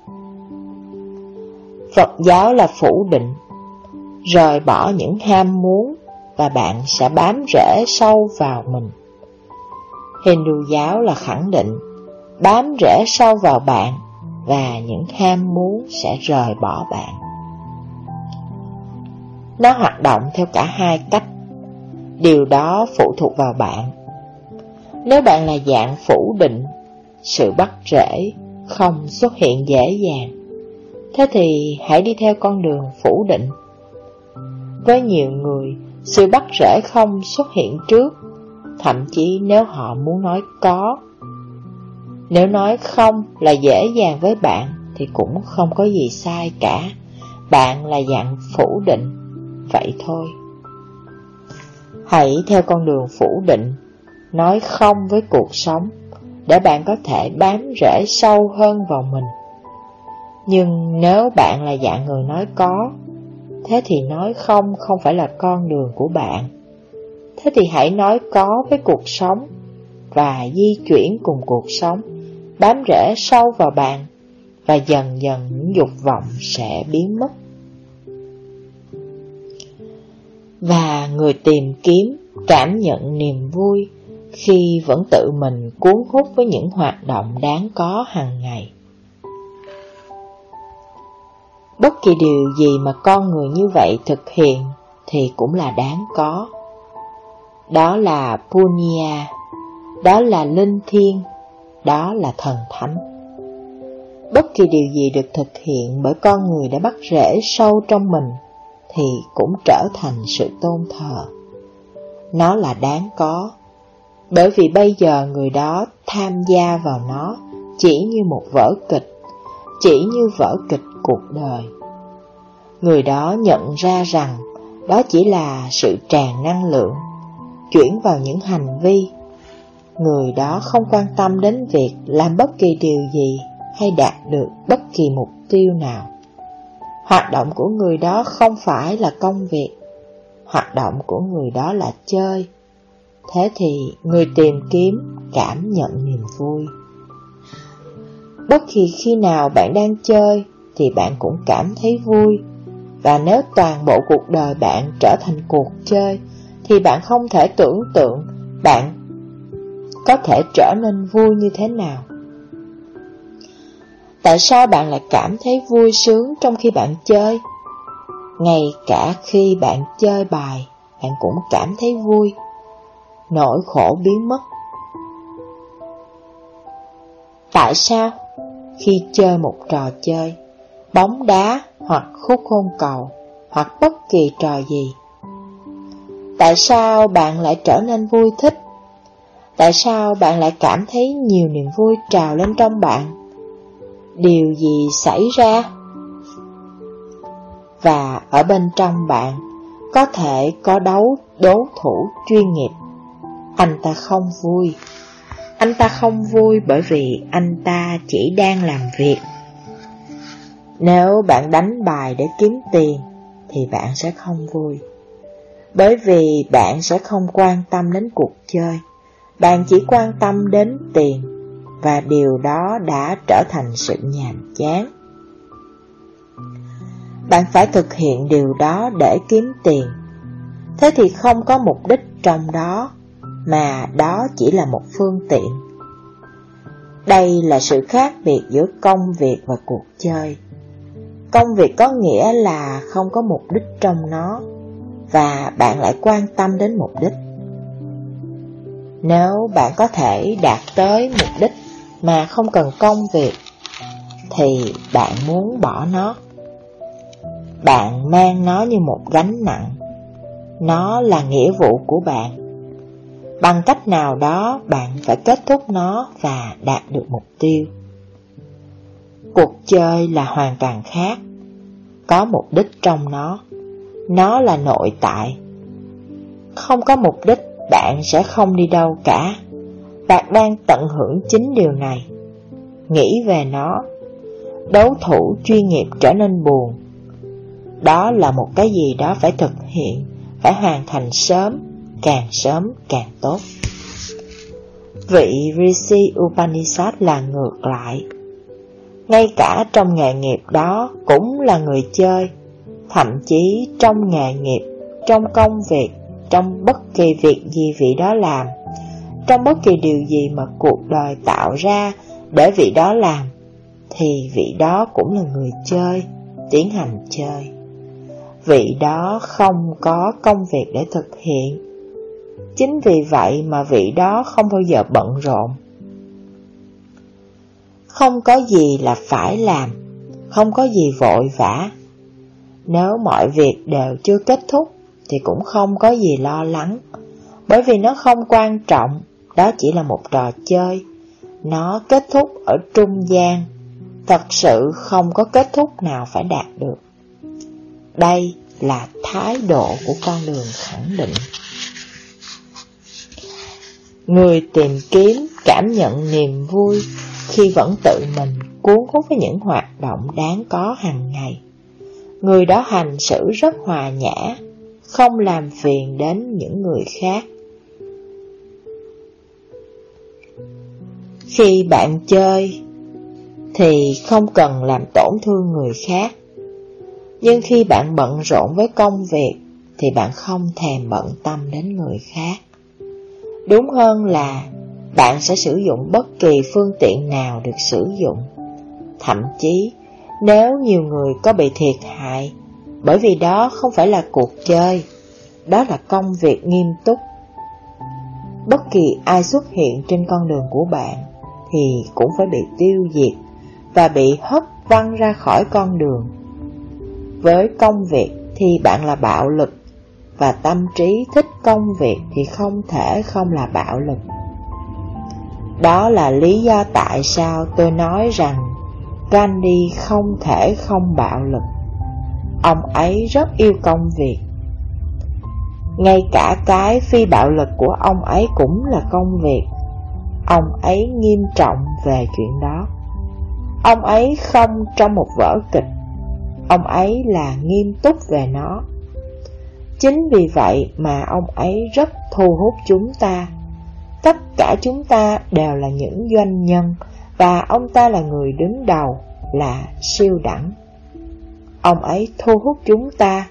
[SPEAKER 1] Phật giáo là phủ định, rời bỏ những ham muốn và bạn sẽ bám rễ sâu vào mình. Hindu giáo là khẳng định, bám rễ sâu vào bạn và những ham muốn sẽ rời bỏ bạn. Nó hoạt động theo cả hai cách. Điều đó phụ thuộc vào bạn. Nếu bạn là dạng phủ định, sự bắt rễ không xuất hiện dễ dàng. Thế thì hãy đi theo con đường phủ định. Với nhiều người, sự bắt rễ không xuất hiện trước, thậm chí nếu họ muốn nói có. Nếu nói không là dễ dàng với bạn thì cũng không có gì sai cả. Bạn là dạng phủ định, vậy thôi. Hãy theo con đường phủ định, nói không với cuộc sống, để bạn có thể bám rễ sâu hơn vào mình. Nhưng nếu bạn là dạng người nói có, thế thì nói không không phải là con đường của bạn. Thế thì hãy nói có với cuộc sống và di chuyển cùng cuộc sống, bám rễ sâu vào bạn và dần dần những dục vọng sẽ biến mất. Và người tìm kiếm, cảm nhận niềm vui khi vẫn tự mình cuốn hút với những hoạt động đáng có hàng ngày. Bất kỳ điều gì mà con người như vậy thực hiện thì cũng là đáng có. Đó là Punya, đó là linh thiêng, đó là thần thánh. Bất kỳ điều gì được thực hiện bởi con người đã bắt rễ sâu trong mình thì cũng trở thành sự tôn thờ. Nó là đáng có, bởi vì bây giờ người đó tham gia vào nó chỉ như một vở kịch, chỉ như vở kịch cuộc đời. Người đó nhận ra rằng đó chỉ là sự tràn năng lượng, chuyển vào những hành vi. Người đó không quan tâm đến việc làm bất kỳ điều gì hay đạt được bất kỳ mục tiêu nào. Hoạt động của người đó không phải là công việc, hoạt động của người đó là chơi. Thế thì người tìm kiếm cảm nhận niềm vui. Bất kỳ khi nào bạn đang chơi thì bạn cũng cảm thấy vui. Và nếu toàn bộ cuộc đời bạn trở thành cuộc chơi thì bạn không thể tưởng tượng bạn có thể trở nên vui như thế nào. Tại sao bạn lại cảm thấy vui sướng trong khi bạn chơi? Ngay cả khi bạn chơi bài, bạn cũng cảm thấy vui. Nỗi khổ biến mất. Tại sao? Khi chơi một trò chơi, bóng đá hoặc khúc hôn cầu, hoặc bất kỳ trò gì. Tại sao bạn lại trở nên vui thích? Tại sao bạn lại cảm thấy nhiều niềm vui trào lên trong bạn? điều gì xảy ra? Và ở bên trong bạn có thể có đấu đấu thủ chuyên nghiệp. Anh ta không vui. Anh ta không vui bởi vì anh ta chỉ đang làm việc. Nếu bạn đánh bài để kiếm tiền thì bạn sẽ không vui. Bởi vì bạn sẽ không quan tâm đến cuộc chơi. Bạn chỉ quan tâm đến tiền và điều đó đã trở thành sự nhàm chán. Bạn phải thực hiện điều đó để kiếm tiền. Thế thì không có mục đích trong đó, mà đó chỉ là một phương tiện. Đây là sự khác biệt giữa công việc và cuộc chơi. Công việc có nghĩa là không có mục đích trong nó, và bạn lại quan tâm đến mục đích. Nếu bạn có thể đạt tới mục đích mà không cần công việc, thì bạn muốn bỏ nó. Bạn mang nó như một gánh nặng. Nó là nghĩa vụ của bạn. Bằng cách nào đó bạn phải kết thúc nó và đạt được mục tiêu. Cuộc chơi là hoàn toàn khác. Có mục đích trong nó. Nó là nội tại. Không có mục đích bạn sẽ không đi đâu cả. Bạn đang tận hưởng chính điều này. Nghĩ về nó. Đấu thủ chuyên nghiệp trở nên buồn. Đó là một cái gì đó phải thực hiện, phải hoàn thành sớm, càng sớm càng tốt. Vị Rishi Upanishad là ngược lại. Ngay cả trong nghề nghiệp đó cũng là người chơi, thậm chí trong nghề nghiệp, trong công việc, trong bất kỳ việc gì vị đó làm, trong bất kỳ điều gì mà cuộc đời tạo ra để vị đó làm, thì vị đó cũng là người chơi, tiến hành chơi. Vị đó không có công việc để thực hiện. Chính vì vậy mà vị đó không bao giờ bận rộn. Không có gì là phải làm, không có gì vội vã. Nếu mọi việc đều chưa kết thúc thì cũng không có gì lo lắng, bởi vì nó không quan trọng, đó chỉ là một trò chơi. Nó kết thúc ở trung gian, thật sự không có kết thúc nào phải đạt được. Đây là thái độ của con đường khẳng định. Người tìm kiếm cảm nhận niềm vui khi vẫn tự mình cuốn hút với những hoạt động đáng có hàng ngày. Người đó hành xử rất hòa nhã, không làm phiền đến những người khác. Khi bạn chơi thì không cần làm tổn thương người khác. Nhưng khi bạn bận rộn với công việc thì bạn không thèm bận tâm đến người khác. Đúng hơn là bạn sẽ sử dụng bất kỳ phương tiện nào được sử dụng. Thậm chí, nếu nhiều người có bị thiệt hại, bởi vì đó không phải là cuộc chơi, đó là công việc nghiêm túc. Bất kỳ ai xuất hiện trên con đường của bạn thì cũng phải bị tiêu diệt và bị hất văng ra khỏi con đường. Với công việc thì bạn là bạo lực, và tâm trí thích công việc thì không thể không là bạo lực. Đó là lý do tại sao tôi nói rằng Gandhi không thể không bạo lực. Ông ấy rất yêu công việc. Ngay cả cái phi bạo lực của ông ấy cũng là công việc. Ông ấy nghiêm trọng về chuyện đó. Ông ấy không trong một vở kịch. Ông ấy là nghiêm túc về nó. Chính vì vậy mà ông ấy rất thu hút chúng ta. Tất cả chúng ta đều là những doanh nhân và ông ta là người đứng đầu, là siêu đẳng. Ông ấy thu hút chúng ta,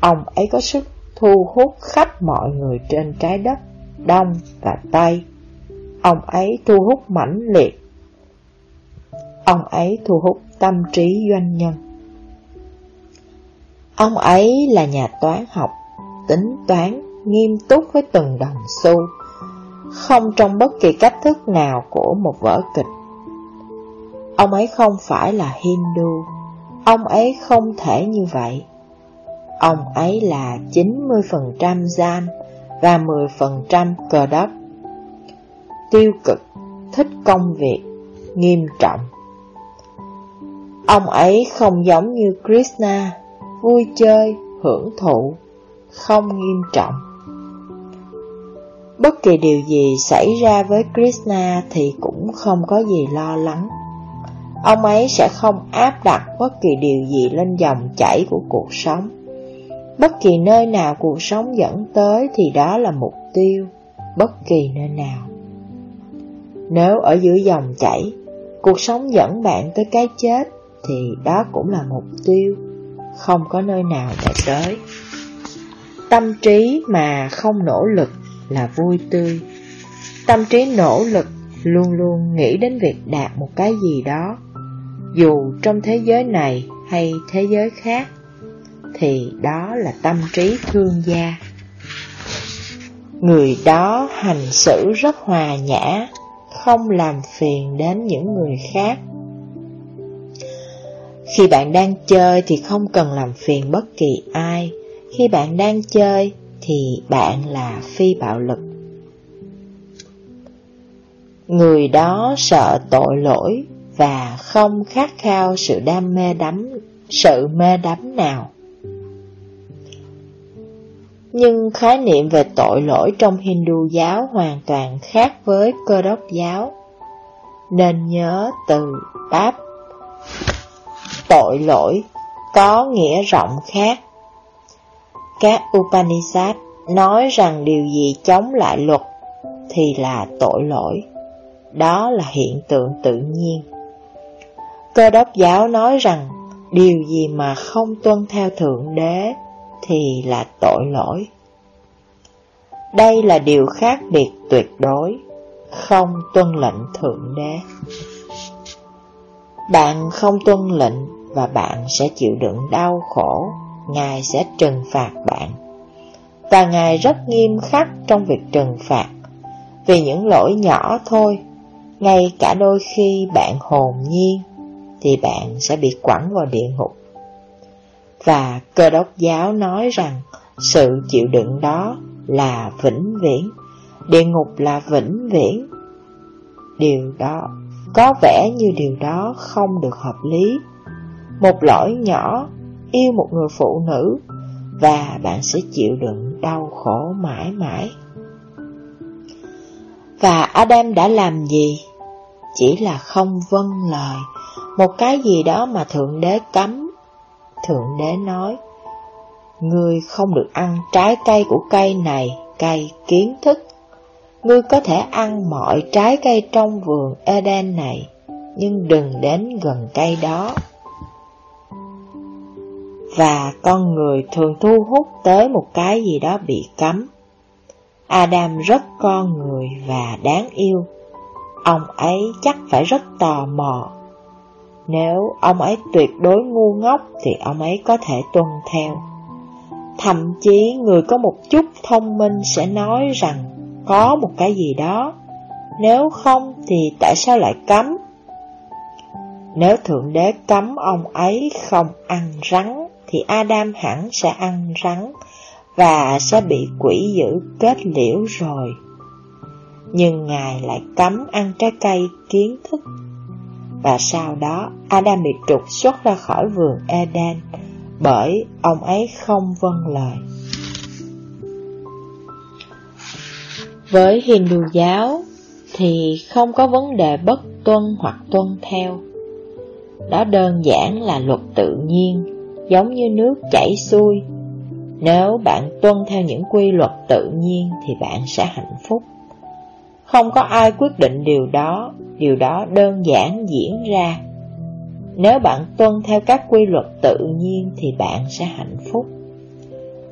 [SPEAKER 1] ông ấy có sức thu hút khắp mọi người trên trái đất, Đông và Tây. Ông ấy thu hút mãnh liệt. Ông ấy thu hút tâm trí doanh nhân. Ông ấy là nhà toán học, tính toán, nghiêm túc với từng đồng xu, không trong bất kỳ cách thức nào của một vở kịch. Ông ấy không phải là Hindu, ông ấy không thể như vậy. Ông ấy là 90% gian và 10% cờ đất. Tiêu cực, thích công việc, nghiêm trọng. Ông ấy không giống như Krishna, vui chơi, hưởng thụ, không nghiêm trọng. Bất kỳ điều gì xảy ra với Krishna thì cũng không có gì lo lắng. Ông ấy sẽ không áp đặt bất kỳ điều gì lên dòng chảy của cuộc sống. Bất kỳ nơi nào cuộc sống dẫn tới thì đó là mục tiêu, bất kỳ nơi nào. Nếu ở giữa dòng chảy, cuộc sống dẫn bạn tới cái chết thì đó cũng là mục tiêu, không có nơi nào để tới. Tâm trí mà không nỗ lực là vui tươi. Tâm trí nỗ lực luôn luôn nghĩ đến việc đạt một cái gì đó. Dù trong thế giới này hay thế giới khác, thì đó là tâm trí thương gia. Người đó hành xử rất hòa nhã, không làm phiền đến những người khác. Khi bạn đang chơi thì không cần làm phiền bất kỳ ai. Khi bạn đang chơi thì bạn là phi bạo lực. Người đó sợ tội lỗi và không khát khao sự đam mê đắm, sự mê đắm nào. Nhưng khái niệm về tội lỗi trong Hindu giáo hoàn toàn khác với cơ đốc giáo. Nên nhớ từ pháp tội lỗi có nghĩa rộng khác. Các Upanishad nói rằng điều gì chống lại luật thì là tội lỗi. Đó là hiện tượng tự nhiên. Cơ đốc giáo nói rằng điều gì mà không tuân theo Thượng Đế thì là tội lỗi. Đây là điều khác biệt tuyệt đối, không tuân lệnh Thượng Đế. Bạn không tuân lệnh và bạn sẽ chịu đựng đau khổ, Ngài sẽ trừng phạt bạn. Và Ngài rất nghiêm khắc trong việc trừng phạt, vì những lỗi nhỏ thôi, ngay cả đôi khi bạn hồn nhiên, thì bạn sẽ bị quẳng vào địa ngục. Và cơ đốc giáo nói rằng sự chịu đựng đó là vĩnh viễn, địa ngục là vĩnh viễn. Điều đó có vẻ như điều đó không được hợp lý. Một lỗi nhỏ, yêu một người phụ nữ, và bạn sẽ chịu đựng đau khổ mãi mãi. Và Adam đã làm gì? Chỉ là không vâng lời, một cái gì đó mà Thượng Đế cấm. Thượng Đế nói, Ngươi không được ăn trái cây của cây này, cây kiến thức. Ngươi có thể ăn mọi trái cây trong vườn Eden này, nhưng đừng đến gần cây đó. Và con người thường thu hút tới một cái gì đó bị cấm. Adam rất con người và đáng yêu. Ông ấy chắc phải rất tò mò. Nếu ông ấy tuyệt đối ngu ngốc thì ông ấy có thể tuân theo. Thậm chí người có một chút thông minh sẽ nói rằng có một cái gì đó, nếu không thì tại sao lại cấm? Nếu Thượng Đế cấm ông ấy không ăn rắn, thì Adam hẳn sẽ ăn rắn và sẽ bị quỷ dữ kết liễu rồi. Nhưng Ngài lại cấm ăn trái cây kiến thức. Và sau đó Adam bị trục xuất ra khỏi vườn Eden bởi ông ấy không vâng lời. Với Hindu giáo thì không có vấn đề bất tuân hoặc tuân theo. Đó đơn giản là luật tự nhiên, giống như nước chảy xuôi. Nếu bạn tuân theo những quy luật tự nhiên thì bạn sẽ hạnh phúc. Không có ai quyết định điều đó, điều đó đơn giản diễn ra nếu bạn tuân theo các quy luật tự nhiên thì bạn sẽ hạnh phúc.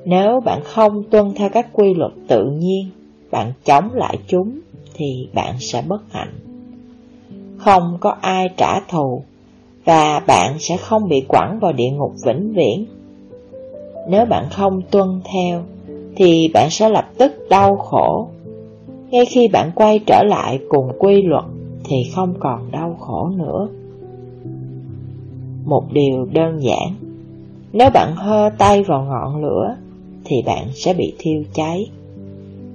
[SPEAKER 1] Nếu bạn không tuân theo các quy luật tự nhiên, bạn chống lại chúng thì bạn sẽ bất hạnh. Không có ai trả thù và bạn sẽ không bị quẳng vào địa ngục vĩnh viễn. Nếu bạn không tuân theo thì bạn sẽ lập tức đau khổ. Ngay khi bạn quay trở lại cùng quy luật thì không còn đau khổ nữa một điều đơn giản. Nếu bạn hơ tay vào ngọn lửa, thì bạn sẽ bị thiêu cháy.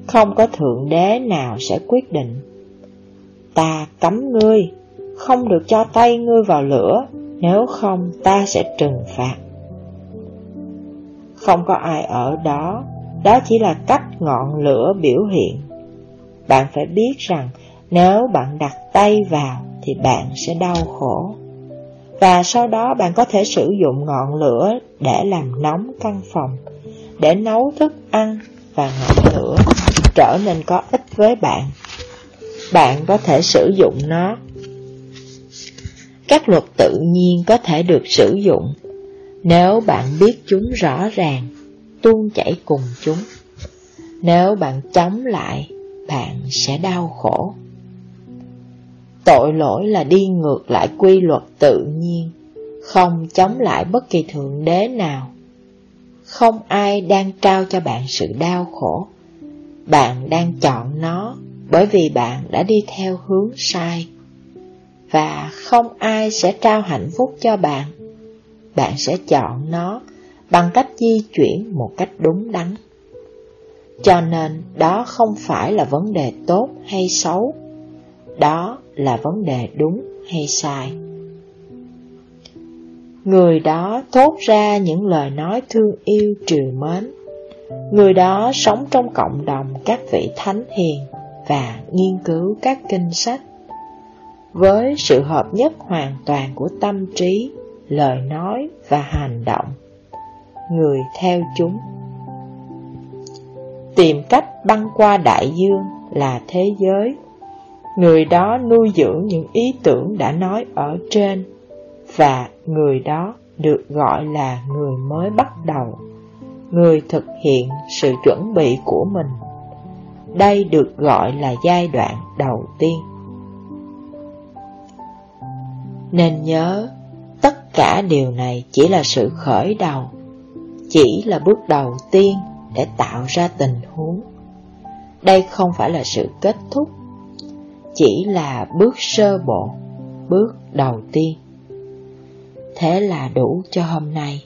[SPEAKER 1] Không có thượng đế nào sẽ quyết định. Ta cấm ngươi, không được cho tay ngươi vào lửa, nếu không ta sẽ trừng phạt. Không có ai ở đó, đó chỉ là cách ngọn lửa biểu hiện. Bạn phải biết rằng nếu bạn đặt tay vào thì bạn sẽ đau khổ và sau đó bạn có thể sử dụng ngọn lửa để làm nóng căn phòng, để nấu thức ăn và ngọn lửa trở nên có ích với bạn. Bạn có thể sử dụng nó. Các luật tự nhiên có thể được sử dụng nếu bạn biết chúng rõ ràng, tuôn chảy cùng chúng. Nếu bạn chống lại, bạn sẽ đau khổ. Tội lỗi là đi ngược lại quy luật tự nhiên, không chống lại bất kỳ thượng đế nào. Không ai đang trao cho bạn sự đau khổ. Bạn đang chọn nó bởi vì bạn đã đi theo hướng sai. Và không ai sẽ trao hạnh phúc cho bạn. Bạn sẽ chọn nó bằng cách di chuyển một cách đúng đắn. Cho nên đó không phải là vấn đề tốt hay xấu, đó là vấn đề đúng hay sai. Người đó thốt ra những lời nói thương yêu trừ mến. Người đó sống trong cộng đồng các vị thánh hiền và nghiên cứu các kinh sách. Với sự hợp nhất hoàn toàn của tâm trí, lời nói và hành động, người theo chúng. Tìm cách băng qua đại dương là thế giới. Người đó nuôi dưỡng những ý tưởng đã nói ở trên và người đó được gọi là người mới bắt đầu, người thực hiện sự chuẩn bị của mình. Đây được gọi là giai đoạn đầu tiên. Nên nhớ, tất cả điều này chỉ là sự khởi đầu, chỉ là bước đầu tiên để tạo ra tình huống. Đây không phải là sự kết thúc, chỉ là bước sơ bộ, bước đầu tiên thế là đủ cho hôm nay.